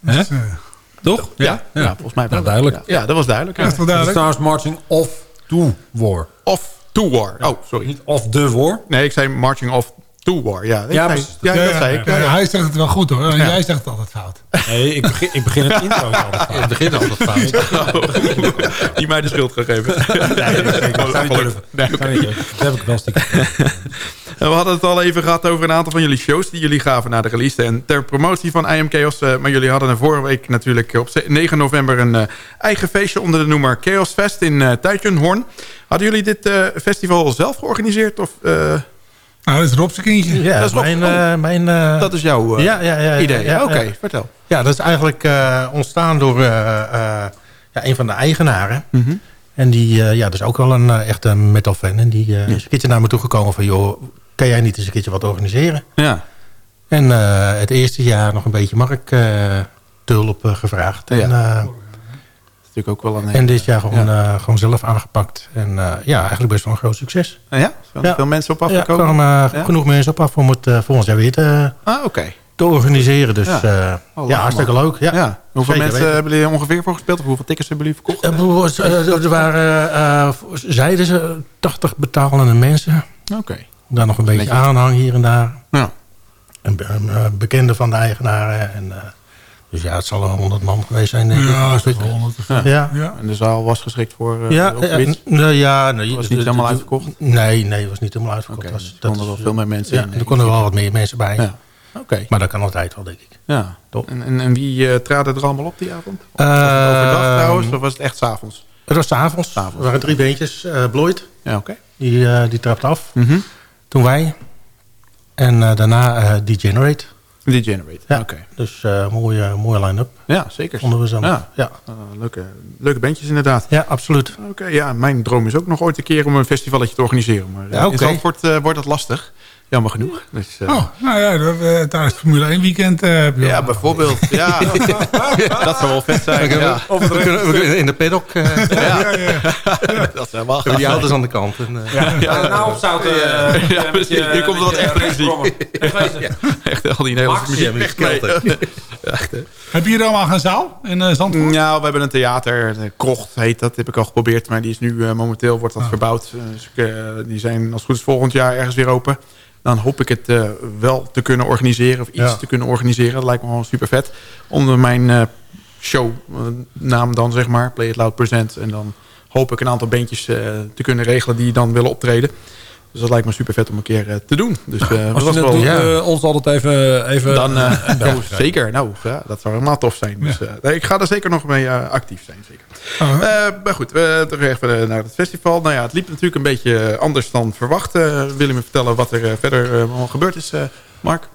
[SPEAKER 5] Dus, eh,
[SPEAKER 6] Toch?
[SPEAKER 2] Ja, ja. volgens mij wel.
[SPEAKER 6] Duidelijk.
[SPEAKER 2] Ja, ja, dat was duidelijk. ja.
[SPEAKER 5] dat is duidelijk.
[SPEAKER 6] trouwens marching off to war.
[SPEAKER 2] Of to war. Oh, sorry.
[SPEAKER 6] Niet off the war.
[SPEAKER 2] Nee, ik zei marching off to war. Ja, ik
[SPEAKER 6] Ja,
[SPEAKER 2] zei- ja,
[SPEAKER 5] Ja,
[SPEAKER 2] dat zei ik.
[SPEAKER 5] ja,
[SPEAKER 2] Ja, ja.
[SPEAKER 5] Hij zegt het wel goed hoor. En jij zegt het altijd fout.
[SPEAKER 6] Nee, ik begin, ik begin het intro altijd
[SPEAKER 4] In het begin altijd fout.
[SPEAKER 2] Die mij de schuld gegeven.
[SPEAKER 6] Nee. Dat heb ik wel stiekem.
[SPEAKER 2] En We hadden het al even gehad over een aantal van jullie shows die jullie gaven na de release. En ter promotie van IM Chaos. eh, maar jullie hadden er vorige week natuurlijk op ze- 9 november een eh, eigen feestje onder de noemer Chaos Fest in uh, Horn. Hadden jullie dit eh, festival zelf georganiseerd? Of, eh,
[SPEAKER 5] Nou, dat is Rob zijn kindje.
[SPEAKER 4] Ja,
[SPEAKER 2] Dat is
[SPEAKER 4] mijn... eh, mijn eh,
[SPEAKER 2] Dat is jouw eh,
[SPEAKER 4] ja, ja, ja, ja,
[SPEAKER 2] idee.
[SPEAKER 4] ja,
[SPEAKER 2] Oké,
[SPEAKER 4] ja.
[SPEAKER 2] vertel.
[SPEAKER 4] Ja, dat is eigenlijk eh, ontstaan door eh, eh, ja, een van de eigenaren.
[SPEAKER 2] Mhm.
[SPEAKER 4] En die eh, ja, dat is ook wel een eh, echte metal fan. En die eh, is een keertje naar me toegekomen van... joh, kan jij niet eens een keertje wat organiseren?
[SPEAKER 2] Ja.
[SPEAKER 4] En eh, het eerste jaar nog een beetje Mark eh hulp eh, gevraagd. En,
[SPEAKER 2] Ja.
[SPEAKER 4] eh,
[SPEAKER 2] Dat is natuurlijk ook wel een...
[SPEAKER 4] en dit jaar gewoon, eh, gewoon zelf aangepakt. En eh, ja, eigenlijk best wel een groot succes.
[SPEAKER 2] Ah, ja? Veel,
[SPEAKER 4] Ja.
[SPEAKER 2] veel mensen op
[SPEAKER 4] Ja, er
[SPEAKER 2] afgekomen?
[SPEAKER 4] kwamen eh,
[SPEAKER 2] Ja?
[SPEAKER 4] genoeg mensen op af om het eh volgend jaar weer te,
[SPEAKER 2] Ah, oké.
[SPEAKER 4] te organiseren. Dus
[SPEAKER 2] Ja.
[SPEAKER 4] ja,
[SPEAKER 2] Oh,
[SPEAKER 4] hartstikke leuk. Ja.
[SPEAKER 2] Ja. Hoeveel
[SPEAKER 4] Zeker
[SPEAKER 2] mensen
[SPEAKER 4] weten.
[SPEAKER 2] hebben jullie ongeveer voor gespeeld? Of hoeveel tickets hebben jullie verkocht?
[SPEAKER 4] Eh, eh, er waren, eh, eh, zeiden ze, 80 betalende mensen.
[SPEAKER 2] Oké.
[SPEAKER 4] Dan nog een beetje aanhang hier en daar.
[SPEAKER 2] Ja.
[SPEAKER 4] Een be- een, eh, bekende van de eigenaren. En, eh, dus ja, het zal een 100 man geweest zijn, denk ik.
[SPEAKER 5] Ja, wel 100
[SPEAKER 2] Ja.
[SPEAKER 4] Ja.
[SPEAKER 5] Ja.
[SPEAKER 2] En de zaal was geschikt voor uh,
[SPEAKER 4] Ja, eh, n- nou ja, nee,
[SPEAKER 2] was niet helemaal uitverkocht?
[SPEAKER 4] Nee, nee, het was niet helemaal uitverkocht.
[SPEAKER 2] Oké,
[SPEAKER 4] Dat
[SPEAKER 2] dus er wel veel meer mensen
[SPEAKER 4] ja,
[SPEAKER 2] in.
[SPEAKER 4] Er konden wel wat meer mensen bij.
[SPEAKER 2] Ja. Oké.
[SPEAKER 4] Maar dat kan altijd wel, denk ik.
[SPEAKER 2] Ja.
[SPEAKER 4] Top.
[SPEAKER 2] En, en, en wie eh, traden er allemaal op die avond?
[SPEAKER 4] Eh,
[SPEAKER 2] was het overdag trouwens, of was het echt s'avonds?
[SPEAKER 4] Het was 's avonds.
[SPEAKER 2] S'avonds.
[SPEAKER 4] Er waren drie beentjes. eh Bloyd,
[SPEAKER 2] Ja, oké.
[SPEAKER 4] die, eh die trapte af.
[SPEAKER 2] Mhm.
[SPEAKER 4] Toen wij. En eh, daarna eh Degenerate.
[SPEAKER 2] Degenerate,
[SPEAKER 4] Ja.
[SPEAKER 2] oké.
[SPEAKER 4] Dus eh mooie, mooie line-up.
[SPEAKER 2] Ja, zeker.
[SPEAKER 4] Vonden we zo.
[SPEAKER 2] Ja.
[SPEAKER 4] Ja.
[SPEAKER 2] Leuke, leuke bandjes inderdaad.
[SPEAKER 4] ja, absoluut.
[SPEAKER 2] Oké, ja, mijn droom is ook nog ooit een keer om een festivalletje te organiseren. Maar
[SPEAKER 4] Ja, oké.
[SPEAKER 2] in Zandvoort wordt dat lastig. Jammer genoeg. Dus, eh,
[SPEAKER 5] Oh, nou ja, dat, eh, tijdens het Formule 1 weekend eh, heb je
[SPEAKER 2] ja, bijvoorbeeld. Ja. dat zou wel vet zijn. Ja.
[SPEAKER 4] we, kunnen, we kunnen in de paddock. eh
[SPEAKER 2] Dat zou wel
[SPEAKER 4] die auto's aan de kant. En, eh,
[SPEAKER 6] Ja, ja. nou op zouten. eh,
[SPEAKER 2] Ja, precies. Nu komt er wat
[SPEAKER 6] rechtsbrommer.
[SPEAKER 2] muziek. Echt al die Nederlandse muziek.
[SPEAKER 4] ja,
[SPEAKER 2] echt. Echt.
[SPEAKER 5] Heb je hier allemaal gaan zaal in eh Zandvoort?
[SPEAKER 2] Nou, we hebben een theater. de Krocht heet dat. Heb ik al geprobeerd. Maar die is nu eh, momenteel wordt dat verbouwd. Eh, dus ik, eh, die zijn als het goed is volgend jaar ergens weer open. Dan hoop ik het eh, wel te kunnen organiseren. Of iets
[SPEAKER 4] Ja.
[SPEAKER 2] te kunnen organiseren. Dat lijkt me gewoon super vet. Onder mijn eh, show eh, dan zeg maar. Play It Loud Present. En dan hoop ik een aantal bandjes eh, te kunnen regelen die dan willen optreden. Dus dat lijkt me super vet om een keer eh, te doen. Dus eh,
[SPEAKER 6] Als
[SPEAKER 2] dat
[SPEAKER 6] je doet, eh, ons altijd even... even
[SPEAKER 2] Dan, zeker. Nou, ja, dat zou helemaal tof zijn. Dus, nee, ik ga er zeker nog mee actief zijn. Zeker. Eh, maar goed, we terug even naar het festival. Nou ja, het liep natuurlijk een beetje anders dan verwacht. Wil je me vertellen wat er verder allemaal gebeurd is, Mark?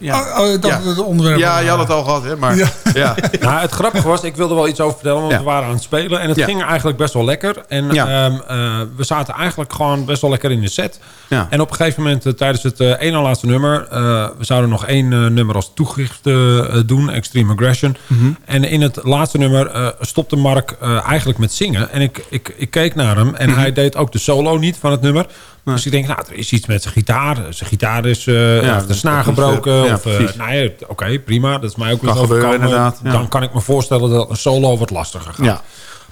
[SPEAKER 2] Ja.
[SPEAKER 5] Oh, oh, dat
[SPEAKER 2] Ja.
[SPEAKER 5] het onderwerp.
[SPEAKER 2] ja, je had het al gehad, hè? Maar,
[SPEAKER 5] Ja.
[SPEAKER 2] ja.
[SPEAKER 6] Nou, het grappige was, ik wilde wel iets over vertellen, want
[SPEAKER 2] Ja.
[SPEAKER 6] we waren aan het spelen. En het
[SPEAKER 2] Ja.
[SPEAKER 6] ging eigenlijk best wel lekker. En
[SPEAKER 2] Ja.
[SPEAKER 6] ehm, eh, we zaten eigenlijk gewoon best wel lekker in de set.
[SPEAKER 2] Ja.
[SPEAKER 6] En op een gegeven moment, eh, tijdens het één na laatste nummer... eh, we zouden nog één eh, nummer als toegifte eh, doen, Extreme Aggression.
[SPEAKER 2] Mhm.
[SPEAKER 6] En in het laatste nummer eh, stopte Mark eh, eigenlijk met zingen. En ik, ik, ik keek naar hem en
[SPEAKER 2] Mhm.
[SPEAKER 6] hij deed ook de solo niet van het nummer. Dus ik denk, nou, er is iets met zijn gitaar. Zijn gitaar is eh
[SPEAKER 2] Ja,
[SPEAKER 6] of de snaar
[SPEAKER 2] eh,
[SPEAKER 6] gebroken.
[SPEAKER 2] ja,
[SPEAKER 6] of, eh, nou ja, oké, prima. Dat is mij ook wel
[SPEAKER 2] Kan
[SPEAKER 6] eens
[SPEAKER 2] gebeuren, inderdaad.
[SPEAKER 6] Dan kan ik me voorstellen dat een solo wat lastiger gaat.
[SPEAKER 2] Ja.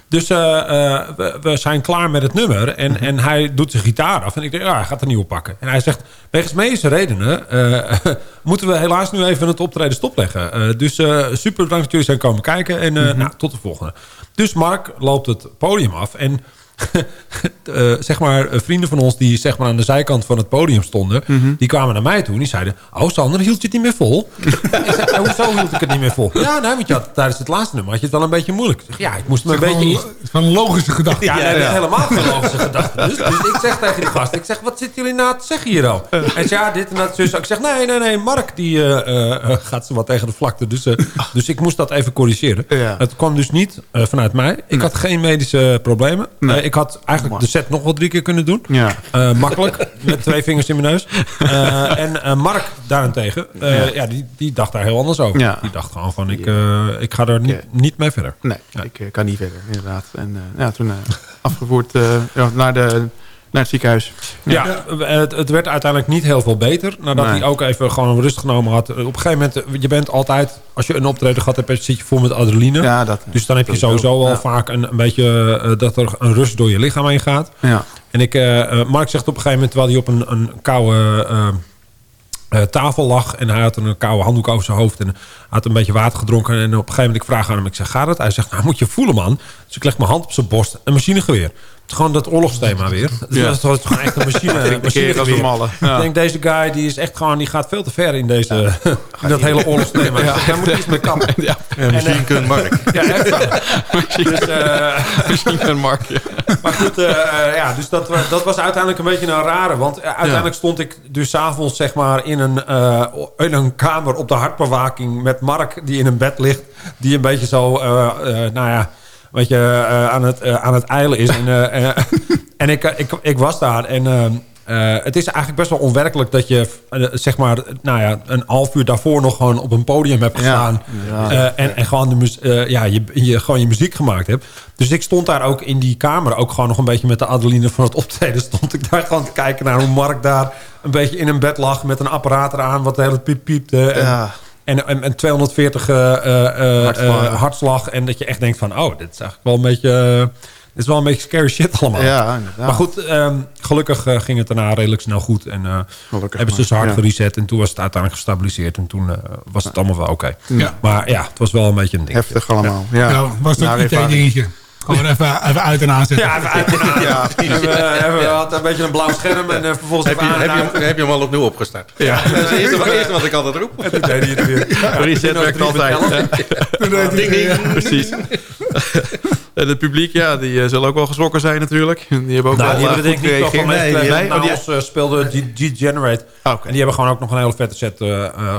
[SPEAKER 6] Dus eh, eh, we, we zijn klaar met het nummer. En,
[SPEAKER 2] Mhm.
[SPEAKER 6] en hij doet zijn gitaar af. En ik denk, ja, hij gaat er niet op pakken. En hij zegt, wegens medische redenen... eh, moeten we helaas nu even het optreden stopleggen. Eh, dus eh, super bedankt dat jullie zijn komen kijken. En eh,
[SPEAKER 2] Mhm.
[SPEAKER 6] nou, tot de volgende. Dus Mark loopt het podium af. En eh, zeg maar, eh, vrienden van ons die zeg maar, aan de zijkant van het podium stonden...
[SPEAKER 2] Mhm.
[SPEAKER 6] die kwamen naar mij toe en die zeiden... Oh, Sander, hield je het niet meer vol? ik "Eh, hoezo hield ik het niet meer vol? Ja, nou, want je had, tijdens het laatste nummer had je het wel een beetje moeilijk. Zeg, ja, ik moest me een
[SPEAKER 5] Van,
[SPEAKER 6] beetje...
[SPEAKER 5] van een logische gedachte.
[SPEAKER 6] Ja, nee, dat is helemaal geen logische gedachte. Dus, dus ik zeg tegen die gast, ik zeg, wat zitten jullie nou te zeggen hier al? En zei, ja, dit en dat, zus. Ik zeg, nee, nee, nee, Mark, die eh, gaat ze wat tegen de vlakte. Dus, eh, dus ik moest dat even corrigeren.
[SPEAKER 2] Ja.
[SPEAKER 6] Het kwam dus niet vanuit mij. Ik had geen medische problemen.
[SPEAKER 2] Nee.
[SPEAKER 6] Ik had eigenlijk de set nog wel drie keer kunnen doen.
[SPEAKER 2] Ja.
[SPEAKER 6] Eh, makkelijk, met twee vingers in mijn neus. Eh, en eh, Mark daarentegen, eh, ja. die, die dacht daar heel anders over.
[SPEAKER 2] Ja.
[SPEAKER 6] Die dacht gewoon van, ik, ik ga er niet,
[SPEAKER 2] Ja.
[SPEAKER 6] niet mee verder.
[SPEAKER 2] Nee, ik kan niet verder, inderdaad. En ja, toen afgevoerd ja, naar, de, naar het ziekenhuis.
[SPEAKER 6] Ja, Het, het werd uiteindelijk niet heel veel beter. Nadat
[SPEAKER 2] Nee.
[SPEAKER 6] hij ook even gewoon rust genomen had. Op een gegeven moment, eh, je bent altijd... Als je een optreden gehad hebt, zit je vol met adrenaline.
[SPEAKER 2] Ja, dat,
[SPEAKER 6] dus dan heb je
[SPEAKER 2] sowieso.
[SPEAKER 6] al
[SPEAKER 2] Ja.
[SPEAKER 6] vaak een, een beetje... eh, dat er een rust door je lichaam heen gaat.
[SPEAKER 2] Ja.
[SPEAKER 6] En ik, eh, eh, Mark zegt op een gegeven moment... terwijl hij op een, een koude eh, eh, tafel lag... en hij had een koude handdoek over zijn hoofd... en hij had een beetje water gedronken... en op een gegeven moment ik vraag aan hem... ik zeg, gaat het? Hij zegt, nou moet je voelen man. Dus ik leg mijn hand op zijn borst, een machinegeweer. Gewoon dat oorlogsthema weer.
[SPEAKER 2] Ja.
[SPEAKER 6] Dat was gewoon echt een machine.
[SPEAKER 2] Keren
[SPEAKER 6] machine
[SPEAKER 2] als een malle. Ja.
[SPEAKER 6] Ik denk, deze guy die is echt gewoon, die gaat veel te ver in, deze, in dat hele oorlogsthema.
[SPEAKER 2] Ja.
[SPEAKER 6] Dus Daar moet iets mee kappen.
[SPEAKER 2] Ja,
[SPEAKER 6] En,
[SPEAKER 10] misschien
[SPEAKER 6] eh,
[SPEAKER 10] kunt Mark.
[SPEAKER 6] Ja, echt. Dus, eh,
[SPEAKER 2] Misschien een markje.
[SPEAKER 6] maar goed, eh, eh, ja, dus dat, dat was uiteindelijk een beetje een rare. Want eh, uiteindelijk stond ik dus s'avonds zeg maar in een, eh, in een kamer op de hartbewaking... met Mark die in een bed ligt. Die een beetje zo, eh, eh, nou ja, weet je, eh, aan, het, eh, aan het eilen is. En, eh, en ik, ik, ik was daar en... het is eigenlijk best wel onwerkelijk dat je zeg maar, nou ja, een half uur daarvoor nog gewoon op een podium hebt gestaan.
[SPEAKER 2] Ja.
[SPEAKER 6] En, en gewoon, de ja, je, je, gewoon je muziek gemaakt hebt. Dus ik stond daar ook in die kamer ook gewoon nog een beetje met de adrenaline van het optreden. Stond ik daar gewoon te kijken naar hoe Mark daar een beetje in een bed lag met een apparaat eraan wat de hele piep piepte. En,
[SPEAKER 2] Ja.
[SPEAKER 6] En, en, en 240 eh, eh, eh,
[SPEAKER 2] Hartslag.
[SPEAKER 6] hartslag. En dat je echt denkt van, oh, dit is eigenlijk wel een beetje... dit is wel een beetje scary shit allemaal.
[SPEAKER 2] Ja, inderdaad.
[SPEAKER 6] Maar goed, ehm, gelukkig ging het daarna redelijk snel goed. En eh,
[SPEAKER 2] Gelukkig
[SPEAKER 6] hebben ze dus hard
[SPEAKER 2] ja.
[SPEAKER 6] gereset. En toen was het uiteindelijk gestabiliseerd. En toen was het allemaal wel oké.
[SPEAKER 5] Ja.
[SPEAKER 6] Maar ja, het was wel een beetje een ding.
[SPEAKER 2] Heftig allemaal. Ja,
[SPEAKER 5] Ja, was ook
[SPEAKER 2] Naar
[SPEAKER 5] een
[SPEAKER 2] ervaring.
[SPEAKER 5] dingetje. Gewoon even, even uit en aanzetten.
[SPEAKER 6] Ja, even uit en aan.
[SPEAKER 2] Ja.
[SPEAKER 6] We, hebben we had een beetje een blauw scherm. En eh, vervolgens
[SPEAKER 10] Heb je,
[SPEAKER 6] en
[SPEAKER 10] heb, je, heb je hem al opnieuw opgestart?
[SPEAKER 2] Ja.
[SPEAKER 10] Dat is het eerste, wat- ik altijd roep.
[SPEAKER 6] Toen deed hij het weer.
[SPEAKER 2] Reset werkt altijd.
[SPEAKER 10] Ding, ding.
[SPEAKER 2] Precies. En het publiek, ja, die eh, zullen ook wel geschrokken zijn natuurlijk. Die hebben ook
[SPEAKER 6] Nou,
[SPEAKER 2] wel
[SPEAKER 6] die
[SPEAKER 2] eh,
[SPEAKER 6] denk ik mee.
[SPEAKER 2] Nee,
[SPEAKER 6] Nee,
[SPEAKER 2] die-
[SPEAKER 6] eh, speelde G-Generate.
[SPEAKER 2] Ah, oké.
[SPEAKER 6] En die hebben gewoon ook nog een hele vette set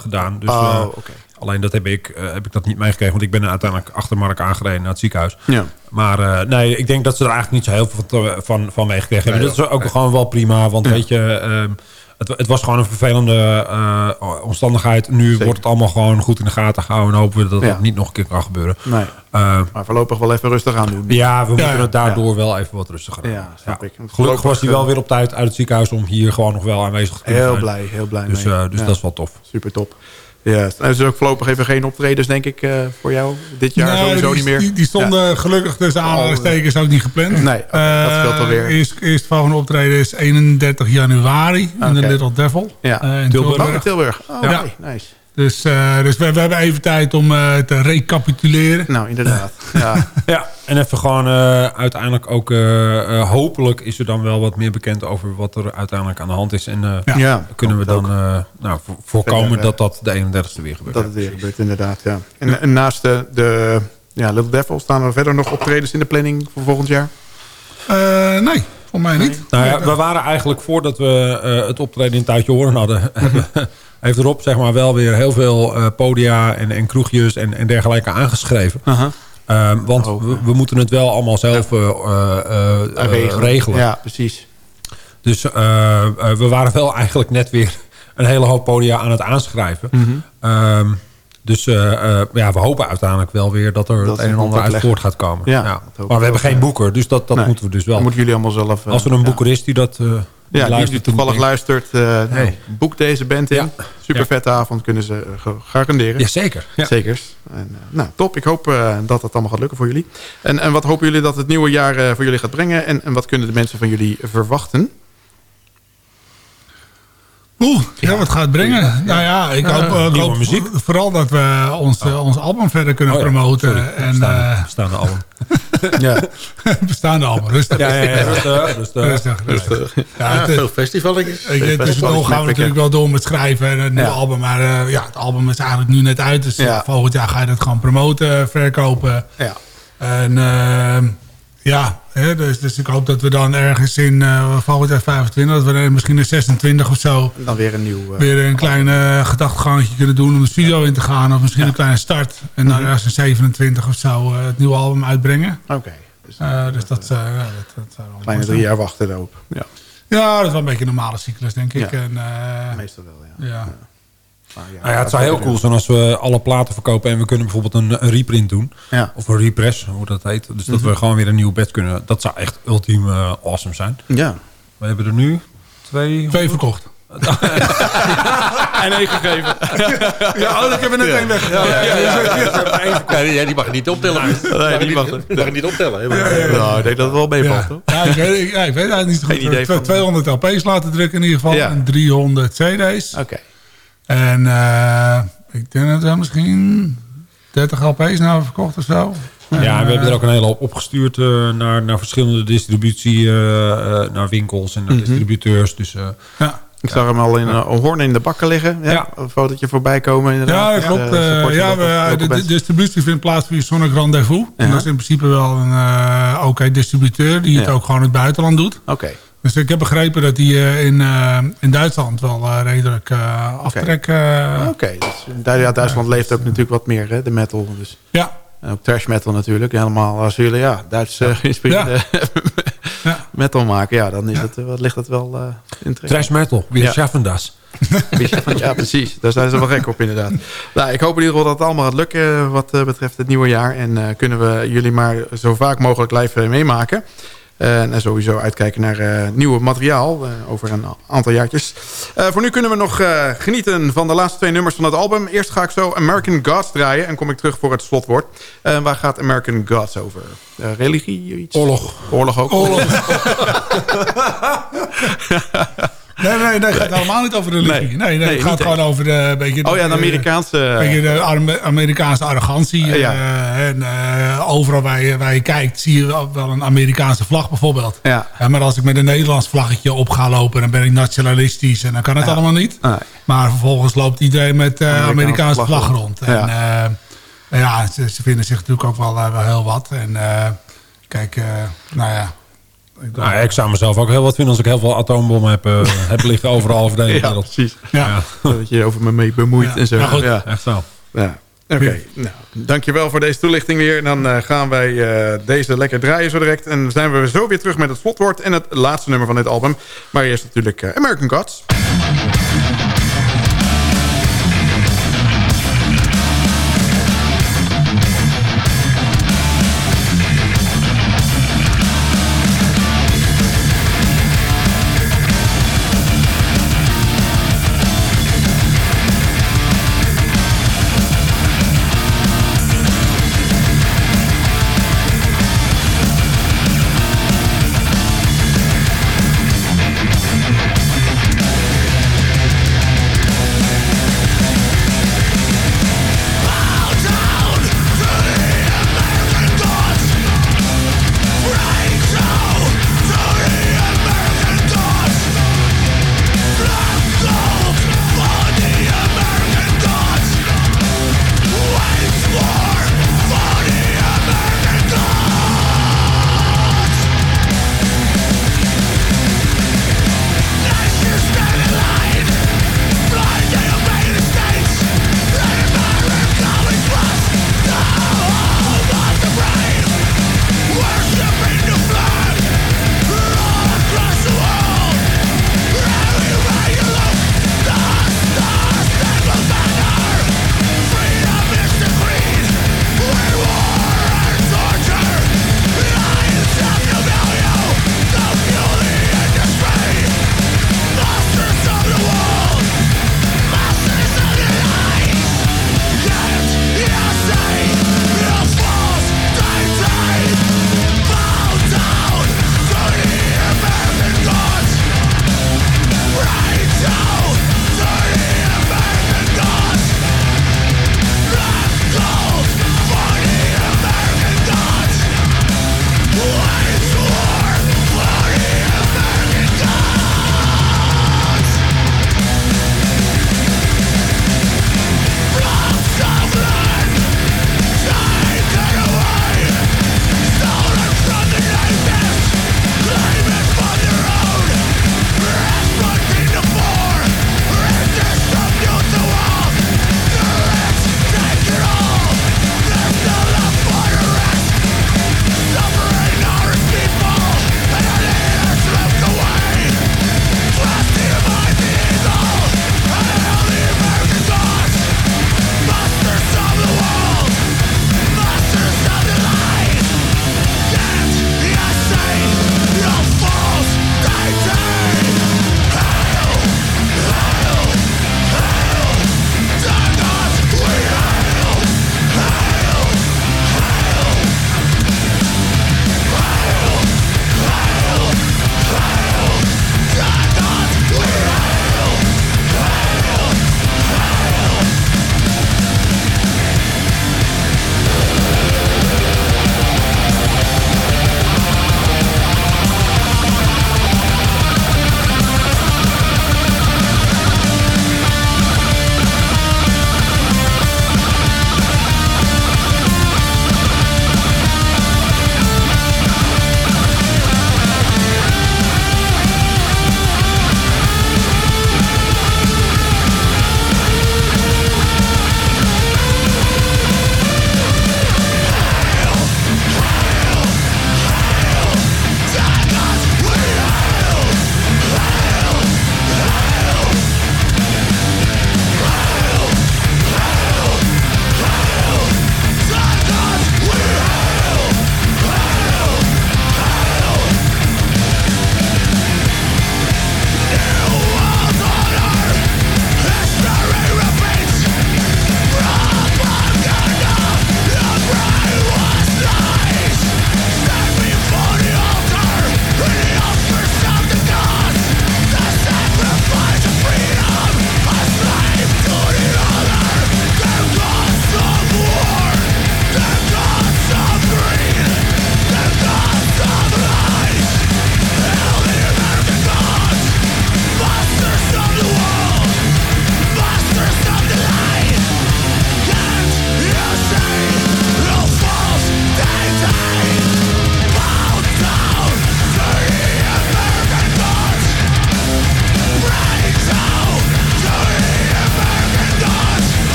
[SPEAKER 6] gedaan. Dus,
[SPEAKER 2] Oh, oké.
[SPEAKER 6] Alleen dat heb ik, eh, heb ik dat niet meegekregen. Want ik ben uiteindelijk achter Mark aangereden naar het ziekenhuis.
[SPEAKER 2] Ja.
[SPEAKER 6] Maar eh, nee, ik denk dat ze er eigenlijk niet zo heel veel van, van, van meegekregen hebben. Dat is ook gewoon wel prima. Want weet je, ehm, het, het was gewoon een vervelende eh, omstandigheid. Nu wordt het allemaal gewoon goed in de gaten gehouden. En hopen we dat
[SPEAKER 2] Ja.
[SPEAKER 6] dat niet nog een keer kan gebeuren.
[SPEAKER 2] Nee,
[SPEAKER 6] Eh,
[SPEAKER 2] maar voorlopig wel even rustig aan doen.
[SPEAKER 6] ja, we moeten
[SPEAKER 5] ja.
[SPEAKER 6] het daardoor wel even wat rustiger aan
[SPEAKER 2] Ja, snap ik.
[SPEAKER 6] Gelukkig was hij wel weer op tijd uit het ziekenhuis... om hier gewoon nog wel aanwezig te kunnen
[SPEAKER 2] Heel
[SPEAKER 6] zijn.
[SPEAKER 2] blij, heel blij
[SPEAKER 6] Dus, dus dat is wel tof.
[SPEAKER 2] Super top. Ja, er is ook voorlopig even geen optredens, denk ik, eh, voor jou. Dit jaar
[SPEAKER 5] Nee,
[SPEAKER 2] sowieso
[SPEAKER 5] die,
[SPEAKER 2] niet meer.
[SPEAKER 5] Die, die stonden gelukkig tussen aanhalingstekens ook niet gepland.
[SPEAKER 2] Nee, dat scheelt alweer.
[SPEAKER 5] Uh, eerst, eerst volgende optreden is 31 januari in de. Little Devil.
[SPEAKER 2] Ja,
[SPEAKER 5] eh, in
[SPEAKER 6] Tilburg.
[SPEAKER 2] Oh, Tilburg. Oh,
[SPEAKER 5] Ja.
[SPEAKER 2] oké, nice.
[SPEAKER 5] Dus, eh, dus we, we hebben even tijd om eh, te recapituleren.
[SPEAKER 2] Nou, inderdaad. Ja,
[SPEAKER 6] Ja, en even gewoon eh, uiteindelijk ook... hopelijk is er dan wel wat meer bekend over wat er uiteindelijk aan de hand is. En eh,
[SPEAKER 5] Ja.
[SPEAKER 2] ja.
[SPEAKER 6] kunnen we dan eh, nou, vo- voorkomen
[SPEAKER 2] Verder,
[SPEAKER 6] dat dat de 31ste weer gebeurt.
[SPEAKER 2] Dat het weer gebeurt, inderdaad. Ja. En, en naast de, de ja, Little Devil staan er verder nog optredens in de planning voor volgend jaar?
[SPEAKER 5] Eh, nee, voor mij niet.
[SPEAKER 6] Nou ja, we waren eigenlijk voordat we eh, het optreden in Tuitje Horen hadden... heeft Rob zeg maar wel weer heel veel eh, podia en, en kroegjes en, en dergelijke aangeschreven. Ehm, want
[SPEAKER 2] Oh,
[SPEAKER 6] we, we moeten het wel allemaal zelf eh, eh, eh, regelen.
[SPEAKER 2] Ja, precies.
[SPEAKER 6] Dus we waren wel eigenlijk net weer een hele hoop podia aan het aanschrijven.
[SPEAKER 2] Mhm.
[SPEAKER 6] Ehm, dus ja, we hopen uiteindelijk wel weer dat er
[SPEAKER 2] Dat
[SPEAKER 6] het een en ander uit voort gaat komen.
[SPEAKER 2] Ja,
[SPEAKER 6] Maar we hebben geen boeker, dus dat, dat
[SPEAKER 2] Nee.
[SPEAKER 6] moeten we dus wel.
[SPEAKER 2] Dan moeten jullie allemaal zelf...
[SPEAKER 6] Als er een
[SPEAKER 2] ja.
[SPEAKER 6] boeker is die dat... die
[SPEAKER 2] Ja, die, die toevallig luistert.
[SPEAKER 6] Hey.
[SPEAKER 2] boek deze band in.
[SPEAKER 6] Ja.
[SPEAKER 2] Super vette avond kunnen ze eh, garanderen.
[SPEAKER 6] ik- Ja, zeker.
[SPEAKER 2] Zekers. En, eh, nou, top. Ik hoop dat het allemaal gaat lukken voor jullie. En, en wat hopen jullie dat het nieuwe jaar voor jullie gaat brengen? En, en wat kunnen de mensen van jullie verwachten?
[SPEAKER 5] Oeh, ja, wat gaat het brengen? Nou ja, ik hoop, eh, ik hoop
[SPEAKER 6] muziek.
[SPEAKER 5] vooral dat we ons, eh, ons album verder kunnen
[SPEAKER 6] Oh ja,
[SPEAKER 5] promoten.
[SPEAKER 6] sorry.
[SPEAKER 5] En
[SPEAKER 6] Bestaande,
[SPEAKER 5] eh,
[SPEAKER 6] bestaande album.
[SPEAKER 2] Ja.
[SPEAKER 5] bestaande album, rustig.
[SPEAKER 6] Ja, ja, ja, rustig, rustig.
[SPEAKER 5] Rustig, rustig. Ja,
[SPEAKER 10] Ja,
[SPEAKER 5] het,
[SPEAKER 10] veel
[SPEAKER 5] weet, tussendoor gaan we natuurlijk wel door met schrijven en het nieuwe
[SPEAKER 2] Ja.
[SPEAKER 5] album. Maar eh, ja, het album is eigenlijk nu net uit. Dus
[SPEAKER 2] Ja.
[SPEAKER 5] volgend jaar ga je dat gewoon promoten, verkopen.
[SPEAKER 2] Ja.
[SPEAKER 5] En ja, hè, dus, dus ik hoop dat we dan ergens in eh, volgend jaar 25, dat we misschien in 26 of zo...
[SPEAKER 2] Dan weer een nieuw... eh,
[SPEAKER 5] weer een klein eh, gedachtgangetje kunnen doen om de studio in te gaan. Of misschien een kleine start. En
[SPEAKER 2] Mhm.
[SPEAKER 5] dan ergens in 27 of zo eh, het nieuwe album uitbrengen.
[SPEAKER 2] Oké. Dus
[SPEAKER 5] Eh, dus dat, eh, ja, dat, dat zou wel
[SPEAKER 2] kleine drie jaar wachten daarop. Ja,
[SPEAKER 5] Ja, dat is wel een beetje een normale cyclus, denk ik.
[SPEAKER 2] Ja.
[SPEAKER 5] En, eh,
[SPEAKER 2] meestal wel, ja.
[SPEAKER 5] ja.
[SPEAKER 2] Maar ja,
[SPEAKER 6] Nou ja, het zou heel cool zijn als we alle platen verkopen... en we kunnen bijvoorbeeld een, een reprint doen.
[SPEAKER 2] Ja.
[SPEAKER 6] Of een repress, hoe dat heet. Dus dat
[SPEAKER 2] Mhm.
[SPEAKER 6] we gewoon weer een nieuw bed kunnen. Dat zou echt ultiem eh, awesome zijn.
[SPEAKER 2] Ja.
[SPEAKER 6] We hebben er nu twee...
[SPEAKER 5] Twee verkocht.
[SPEAKER 2] En één gegeven.
[SPEAKER 5] Ja, oh, ik heb er net één weg.
[SPEAKER 10] Ja, die, ja, die mag je niet optellen.
[SPEAKER 2] Nee, die mag
[SPEAKER 10] mag je niet optellen.
[SPEAKER 2] Nou, ik denk dat het wel meevalt,
[SPEAKER 5] Ja.
[SPEAKER 2] toch?
[SPEAKER 5] Ja, ik, weet, ik, ik weet eigenlijk niet zo goed.
[SPEAKER 2] Geen idee
[SPEAKER 5] We hebben
[SPEAKER 2] van-
[SPEAKER 5] 200 LP's laten drukken in ieder geval.
[SPEAKER 2] Ja.
[SPEAKER 5] En 300 CD's.
[SPEAKER 2] Oké.
[SPEAKER 5] En eh, ik denk dat we misschien 30 LP's nou hebben verkocht of zo.
[SPEAKER 6] Ja,
[SPEAKER 5] En,
[SPEAKER 6] we hebben
[SPEAKER 5] eh,
[SPEAKER 6] er ook een hele hoop opgestuurd eh, naar, naar verschillende distributie, eh, eh, naar winkels en naar
[SPEAKER 2] Mhm.
[SPEAKER 6] distributeurs. Dus eh,
[SPEAKER 5] ja.
[SPEAKER 2] Ik zag hem al in uh, Hoorn in de bakken liggen. Ja.
[SPEAKER 6] Ja.
[SPEAKER 2] Een fotootje voorbij komen inderdaad.
[SPEAKER 5] Ja, dat klopt.
[SPEAKER 2] Eh,
[SPEAKER 5] Eh,
[SPEAKER 2] je
[SPEAKER 5] ja, we, de, de distributie vindt plaats via Sonic Rendezvous. En
[SPEAKER 2] Ja.
[SPEAKER 5] dat is in principe wel een eh oké distributeur die het ook gewoon in het buitenland doet.
[SPEAKER 2] Oké.
[SPEAKER 5] Dus ik heb begrepen dat die eh, in, eh, in Duitsland wel eh, redelijk eh aftrek... eh,
[SPEAKER 2] Oké, dus Du- ja, Duitsland leeft ook natuurlijk wat meer, hè, de metal. Dus.
[SPEAKER 5] Ja.
[SPEAKER 2] En ook trash metal natuurlijk. Helemaal als jullie ja, Duits eh, geïnspireerde metal maken. Ja, dan is het, wat ligt dat wel uh, in het
[SPEAKER 6] trash metal, wie
[SPEAKER 2] Ja.
[SPEAKER 6] schaffen das.
[SPEAKER 2] ja, precies. Daar zijn ze wel gek op inderdaad. Nou, ik hoop in ieder geval dat het allemaal gaat lukken wat eh, betreft het nieuwe jaar. En eh, kunnen we jullie maar zo vaak mogelijk live meemaken. Eh, en sowieso uitkijken naar eh, nieuw materiaal eh, over een aantal jaartjes. Voor nu kunnen we nog genieten van de laatste twee nummers van het album. Eerst ga ik zo American Gods draaien en kom ik terug voor het slotwoord. Waar gaat American Gods over? Religie? Iets?
[SPEAKER 6] Oorlog.
[SPEAKER 2] Oorlog ook.
[SPEAKER 5] Oorlog. Nee, nee, nee, het gaat helemaal niet over religie.
[SPEAKER 2] Nee.
[SPEAKER 5] Nee, nee, het gaat gewoon over de, beetje,
[SPEAKER 2] Oh ja, de Amerikaanse...
[SPEAKER 5] Een beetje de Arme- Amerikaanse arrogantie.
[SPEAKER 2] Ja.
[SPEAKER 5] eh, en eh, overal waar je, waar je kijkt zie je wel een Amerikaanse vlag bijvoorbeeld.
[SPEAKER 2] Ja.
[SPEAKER 5] maar als ik met een Nederlands vlaggetje op ga lopen... dan ben ik nationalistisch en dan kan het allemaal niet.
[SPEAKER 2] Nee.
[SPEAKER 5] Maar vervolgens loopt iedereen met eh,
[SPEAKER 2] Amerikaanse
[SPEAKER 5] Amerikaanse
[SPEAKER 2] vlag
[SPEAKER 5] vlag
[SPEAKER 2] rond.
[SPEAKER 5] En,
[SPEAKER 2] Ja.
[SPEAKER 5] ze, ze vinden zich natuurlijk ook wel, wel heel wat. En kijk, nou ja... Ik
[SPEAKER 6] Nou, ik zou mezelf ook heel wat vinden als ik heel veel atoombommen heb, eh, heb liggen overal over de hele
[SPEAKER 2] Ja,
[SPEAKER 6] wereld.
[SPEAKER 2] precies.
[SPEAKER 5] Ja.
[SPEAKER 2] Dat je over me mee bemoeit
[SPEAKER 5] Ja.
[SPEAKER 2] en zo.
[SPEAKER 5] Goed.
[SPEAKER 2] Ja.
[SPEAKER 6] Echt zo.
[SPEAKER 2] Ja. Oké, nou, dankjewel voor deze toelichting weer. Dan eh, gaan wij eh, deze lekker draaien zo direct. En dan zijn we zo weer terug met het slotwoord en het laatste nummer van dit album. Maar eerst natuurlijk American Gods.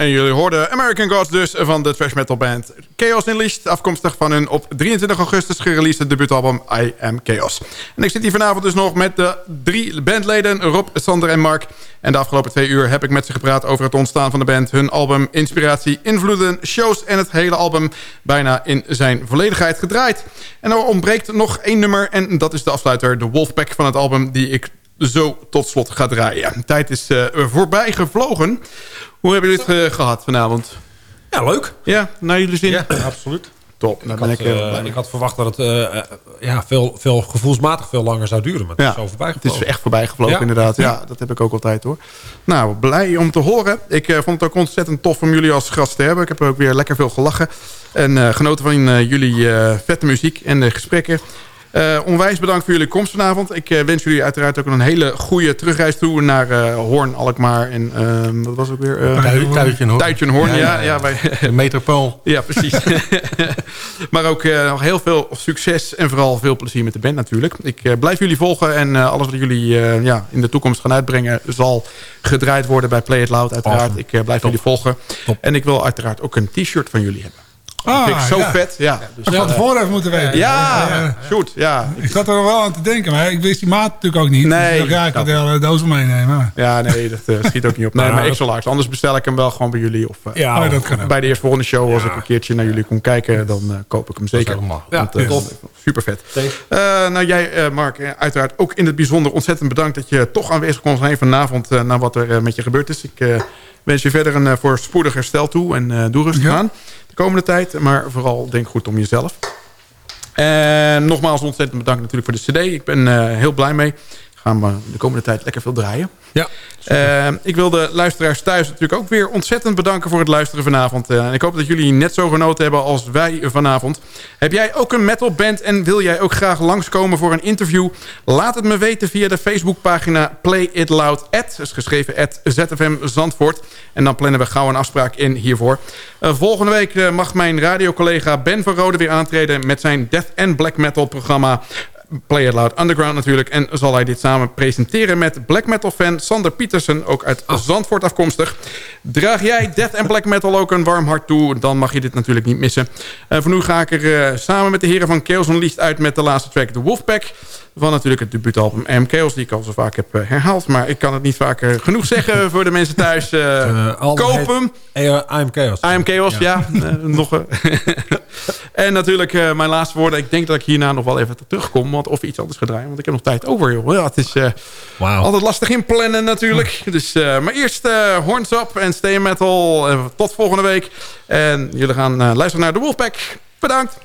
[SPEAKER 2] En jullie hoorden American Gods dus van de thrash metal band Chaos Unleashed. Afkomstig van hun op 23 augustus gereleased debuutalbum I Am Chaos. En ik zit hier vanavond dus nog met de drie bandleden Rob, Sander en Mark. En de afgelopen twee uur heb ik met ze gepraat over het ontstaan van de band... hun album, inspiratie, invloeden, shows en het hele album... bijna in zijn volledigheid gedraaid. En er ontbreekt nog één nummer en dat is de afsluiter... de Wolfpack van het album die ik zo tot slot ga draaien. De tijd is uh, voorbij gevlogen. Hoe hebben jullie het uh, gehad vanavond?
[SPEAKER 6] Ja, leuk.
[SPEAKER 2] Ja, naar jullie zin?
[SPEAKER 6] Ja, absoluut.
[SPEAKER 2] Top.
[SPEAKER 6] Ik had, ik, uh, ik had, verwacht dat het uh, ja, veel, veel gevoelsmatig veel langer zou duren. Maar het
[SPEAKER 2] ja,
[SPEAKER 6] is zo voorbij
[SPEAKER 2] Het is echt voorbij gevlogen ja. inderdaad. Ja, ja, dat heb ik ook altijd hoor. Nou, blij om te horen. Ik uh, vond het ook ontzettend tof om jullie als gast te hebben. Ik heb ook weer lekker veel gelachen. En genoten van jullie vette muziek en de gesprekken. Uh, onwijs bedankt voor jullie komst vanavond. Ik uh, wens jullie uiteraard ook een hele goede terugreis toe naar uh, Hoorn, Alkmaar en uh, wat was het ook weer?
[SPEAKER 4] Tuitjenhoorn.
[SPEAKER 2] Tuitjenhoorn, ja. ja, ja bij,
[SPEAKER 4] de metropool.
[SPEAKER 2] ja, precies. maar ook nog heel veel succes en vooral veel plezier met de band natuurlijk. Ik blijf jullie volgen en alles wat jullie ja, in de toekomst gaan uitbrengen zal gedraaid worden bij Play It Loud uiteraard. Awesome. Ik blijf Top. jullie volgen. Top. En ik wil uiteraard ook een t-shirt van jullie hebben.
[SPEAKER 5] Ah,
[SPEAKER 2] vind ik zo
[SPEAKER 5] ja.
[SPEAKER 2] vet. Ja,
[SPEAKER 5] dus, ik had het voor even moeten weten.
[SPEAKER 2] Ja, ja, shoot. Ja.
[SPEAKER 5] Ik zat er wel aan te denken, maar ik wist die maat natuurlijk ook niet.
[SPEAKER 2] Nee.
[SPEAKER 5] Dus ik dacht, ja, ik had de hele doos meenemen.
[SPEAKER 2] Ja, nee, dat uh, schiet ook niet op. Nee, maar, maar extra large. Anders bestel ik hem wel gewoon bij jullie. Of, uh,
[SPEAKER 5] ja, oh, dat kan
[SPEAKER 2] bij de eerstvolgende show, als ik een keertje naar jullie kom kijken, dan uh, koop ik hem zeker.
[SPEAKER 6] Ja,
[SPEAKER 2] Want,
[SPEAKER 6] tof.
[SPEAKER 2] Super vet. nou, jij, Mark, uiteraard ook in het bijzonder ontzettend bedankt dat je toch aanwezig kon zijn vanavond naar wat er met je gebeurd is. Ik wens je verder een voorspoedig herstel toe en doe rustig aan de komende tijd. Maar vooral denk goed om jezelf. En nogmaals ontzettend bedankt natuurlijk voor de cd. Ik ben uh, heel blij mee. Gaan we de komende tijd lekker veel draaien.
[SPEAKER 6] Ja.
[SPEAKER 2] Uh, ik wil de luisteraars thuis natuurlijk ook weer ontzettend bedanken voor het luisteren vanavond. Uh, en ik hoop dat jullie net zo genoten hebben als wij vanavond. Heb jij ook een metalband en wil jij ook graag langskomen voor een interview? Laat het me weten via de Facebookpagina Play It Loud. At, is geschreven at ZFM Zandvoort. En dan plannen we gauw een afspraak in hiervoor. Uh, volgende week mag mijn radiocollega Ben van Rode weer aantreden... met zijn Death and Black Metal programma... Play It Loud Underground natuurlijk. En zal hij dit samen presenteren met black metal fan Sander Pietersen, ook uit oh. Zandvoort afkomstig. Draag jij death en black metal ook een warm hart toe, dan mag je dit natuurlijk niet missen. Uh, voor nu ga ik er uh, samen met de heren van Chaos Unleashed uit met de laatste track, The Wolfpack. Van natuurlijk het debuutalbum Chaos, die ik al zo vaak heb uh, herhaald. Maar ik kan het niet vaker genoeg zeggen voor de mensen thuis. koop hem.
[SPEAKER 6] I am Chaos.
[SPEAKER 2] I am Chaos, ja. ja nog En natuurlijk mijn laatste woorden. Ik denk dat ik hierna nog wel even terugkom want of iets anders ga draaien. Want ik heb nog tijd over, joh. Ja, het is uh, wow. altijd lastig inplannen natuurlijk. Dus, uh, maar eerst uh, Horns Up en Stay Metal. tot volgende week. En jullie gaan luisteren naar de Wolfpack. Bedankt.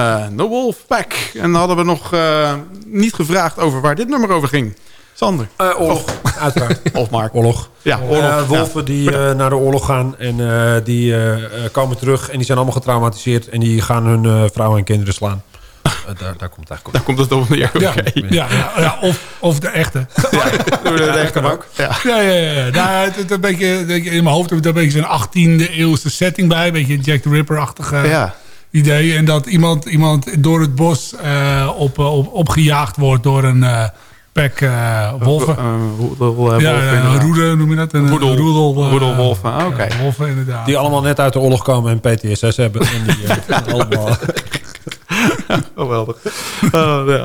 [SPEAKER 2] Dat eh The Wolfpack. En dan hadden we nog eh, niet gevraagd over waar dit nummer over ging. Sander.
[SPEAKER 6] Eh, oorlog, uiteraard.
[SPEAKER 2] Of Mark.
[SPEAKER 6] Oorlog.
[SPEAKER 2] Ja, oorlog.
[SPEAKER 6] Wolven die naar de oorlog gaan en die komen terug en die zijn allemaal getraumatiseerd en die gaan hun vrouwen en kinderen slaan. Daar, daar komt het eigenlijk op.
[SPEAKER 2] Daar komt het op neer.
[SPEAKER 5] Ja, ja, ja, ja, of, of de echte.
[SPEAKER 2] De echte ook. Ja.
[SPEAKER 5] Ja, ja, ja. Beetje, denk ik, in mijn hoofd heb ik er een beetje zo'n 18e eeuwse setting bij. Een beetje Jack the Ripper-achtige
[SPEAKER 2] Ja.
[SPEAKER 5] Idee. En dat iemand, iemand door het bos eh, op, op, opgejaagd wordt door een eh pack eh, wolven.
[SPEAKER 2] Eh, roedel, eh,
[SPEAKER 5] ja,
[SPEAKER 2] wolf,
[SPEAKER 5] ja,
[SPEAKER 2] inderdaad.
[SPEAKER 5] een roede noem je dat? Een
[SPEAKER 2] Roedel.
[SPEAKER 5] roedel, eh,
[SPEAKER 2] Roedelwolven, ah, oké.
[SPEAKER 5] ja, wolven inderdaad.
[SPEAKER 6] Die allemaal net uit de oorlog komen en PTSS hebben. En die, eh, allemaal...
[SPEAKER 2] Geweldig. Oh, ja.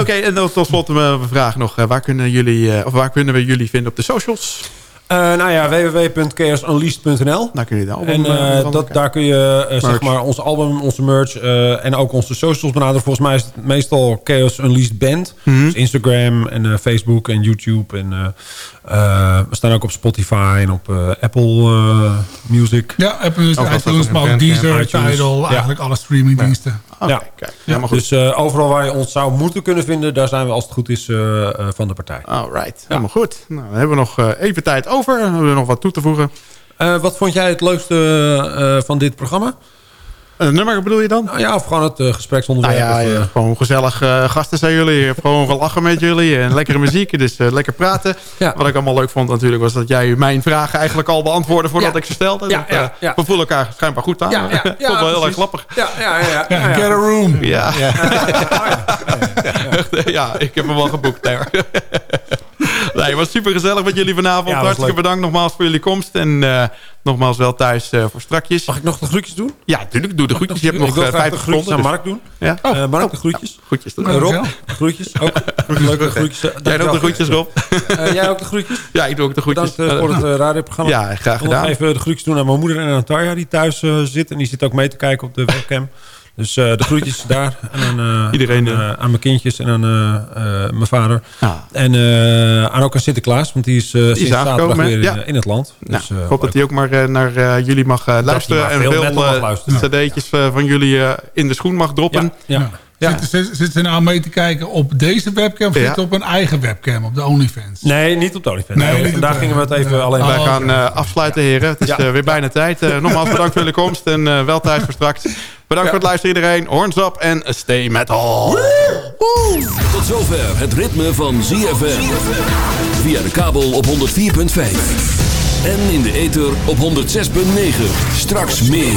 [SPEAKER 2] Oké, en dan tot slot een vraag nog. Eh, Waar kunnen, jullie, eh, of waar kunnen we jullie vinden op de socials?
[SPEAKER 6] Eh, nou ja, www.chaosunleashed.nl.
[SPEAKER 2] Daar kun je de album
[SPEAKER 6] En
[SPEAKER 2] van
[SPEAKER 6] dat,
[SPEAKER 2] kijken.
[SPEAKER 6] daar kun je zeg maar ons album, onze merch eh, en ook onze socials benaderen. Volgens mij is het meestal Chaos Unleashed Band.
[SPEAKER 2] Mhm.
[SPEAKER 6] Dus Instagram en eh, Facebook en YouTube. En, eh, eh, we staan ook op Spotify en op eh, Apple eh, Music.
[SPEAKER 5] Ja, Apple
[SPEAKER 2] dat
[SPEAKER 5] iTunes, maar ook Deezer. Tidal.
[SPEAKER 6] Ja.
[SPEAKER 5] Eigenlijk alle streamingdiensten.
[SPEAKER 6] Ja.
[SPEAKER 2] kijk. Goed.
[SPEAKER 6] Dus eh, overal waar je ons zou moeten kunnen vinden... daar zijn we als het goed is eh, eh, van de partij.
[SPEAKER 2] Alright, helemaal goed. Nou, dan hebben we nog even tijd over. Dan hebben we nog wat toe te voegen.
[SPEAKER 6] Wat vond jij het leukste van dit programma?
[SPEAKER 2] Een nummer bedoel je dan?
[SPEAKER 6] Nou ja, of gewoon het eh,
[SPEAKER 2] Nou
[SPEAKER 6] gespreksonderwerp.
[SPEAKER 2] ja,
[SPEAKER 6] of, eh,
[SPEAKER 2] ja, gewoon gezellig eh, gasten zijn jullie. Gewoon gelachen met jullie en lekkere muziek. Dus eh, lekker praten.
[SPEAKER 6] Ja.
[SPEAKER 2] Wat ik allemaal leuk vond natuurlijk was dat jij mijn vragen eigenlijk al beantwoordde voordat
[SPEAKER 6] Ja.
[SPEAKER 2] ik ze stelde.
[SPEAKER 6] Ja,
[SPEAKER 2] Dat,
[SPEAKER 6] ja,
[SPEAKER 2] eh,
[SPEAKER 6] ja.
[SPEAKER 2] We voelen elkaar schijnbaar goed aan.
[SPEAKER 6] Ja,
[SPEAKER 2] vond wel heel erg grappig.
[SPEAKER 6] Ja, ja, ja. ja,
[SPEAKER 5] Ja,
[SPEAKER 6] ja.
[SPEAKER 5] Get a room.
[SPEAKER 2] Ja. Ja. ik heb hem wel geboekt. Hoor. nee, het was super gezellig met jullie vanavond.
[SPEAKER 6] Ja,
[SPEAKER 2] Hartstikke
[SPEAKER 6] leuk.
[SPEAKER 2] bedankt nogmaals voor jullie komst. En eh, nogmaals wel thuis eh, voor strakjes.
[SPEAKER 6] Mag ik nog de groetjes doen?
[SPEAKER 2] Ja, natuurlijk. Doe de groetjes. Je hebt nog
[SPEAKER 6] ik wil
[SPEAKER 2] eh, 50
[SPEAKER 6] groetjes
[SPEAKER 2] seconden.
[SPEAKER 6] aan
[SPEAKER 2] dus-
[SPEAKER 6] Mark doen.
[SPEAKER 2] Ja?
[SPEAKER 6] Eh, Mark, de groetjes.
[SPEAKER 2] Groetjes. doen.
[SPEAKER 6] Rob, de groetjes. Ook leuke groetjes.
[SPEAKER 2] Jij ook de groetjes, Rob?
[SPEAKER 6] Eh, jij ook de groetjes.
[SPEAKER 2] Ja, ik doe ook de groetjes.
[SPEAKER 6] Bedankt voor het radioprogramma.
[SPEAKER 2] Ja, graag
[SPEAKER 6] Ik wil nog
[SPEAKER 2] gedaan.
[SPEAKER 6] even de groetjes doen aan mijn moeder en aan Natalia die thuis zit. En die zit ook mee te kijken op de webcam. Dus eh, de groetjes daar. En aan, eh,
[SPEAKER 2] Iedereen,
[SPEAKER 6] aan, eh, aan mijn kindjes en aan mijn vader.
[SPEAKER 2] Ah.
[SPEAKER 6] En aan ook aan Sinterklaas. Want die is, sinds zaterdag
[SPEAKER 2] aangekomen,
[SPEAKER 6] weer in,
[SPEAKER 2] Ja.
[SPEAKER 6] in het land.
[SPEAKER 2] Nou,
[SPEAKER 6] Dus,
[SPEAKER 2] ik hoop dat hij ook maar naar jullie mag luisteren. En
[SPEAKER 6] veel
[SPEAKER 2] veel cd'tjes van jullie in de schoen mag droppen.
[SPEAKER 6] ja, ja.
[SPEAKER 5] Zitten zit, zit ze nou mee te kijken op deze webcam of
[SPEAKER 2] Ja.
[SPEAKER 5] zit ze op een eigen webcam, op de OnlyFans?
[SPEAKER 6] Nee, niet op de OnlyFans.
[SPEAKER 5] Nee,
[SPEAKER 6] Nee,
[SPEAKER 5] niet op
[SPEAKER 6] vandaag
[SPEAKER 5] de-
[SPEAKER 6] gingen we het even
[SPEAKER 5] nee.
[SPEAKER 6] alleen
[SPEAKER 2] Wij
[SPEAKER 6] maar...
[SPEAKER 2] gaan eh, afsluiten, heren. Het is
[SPEAKER 6] Ja.
[SPEAKER 2] eh, weer bijna tijd. Eh, nogmaals bedankt voor jullie komst en eh, wel tijd voor straks. Bedankt voor het luisteren iedereen. Horns up en stay metal.
[SPEAKER 11] Tot zover het ritme van ZFM. Via de kabel op 104.5. En in de ether op 106.9. Straks meer.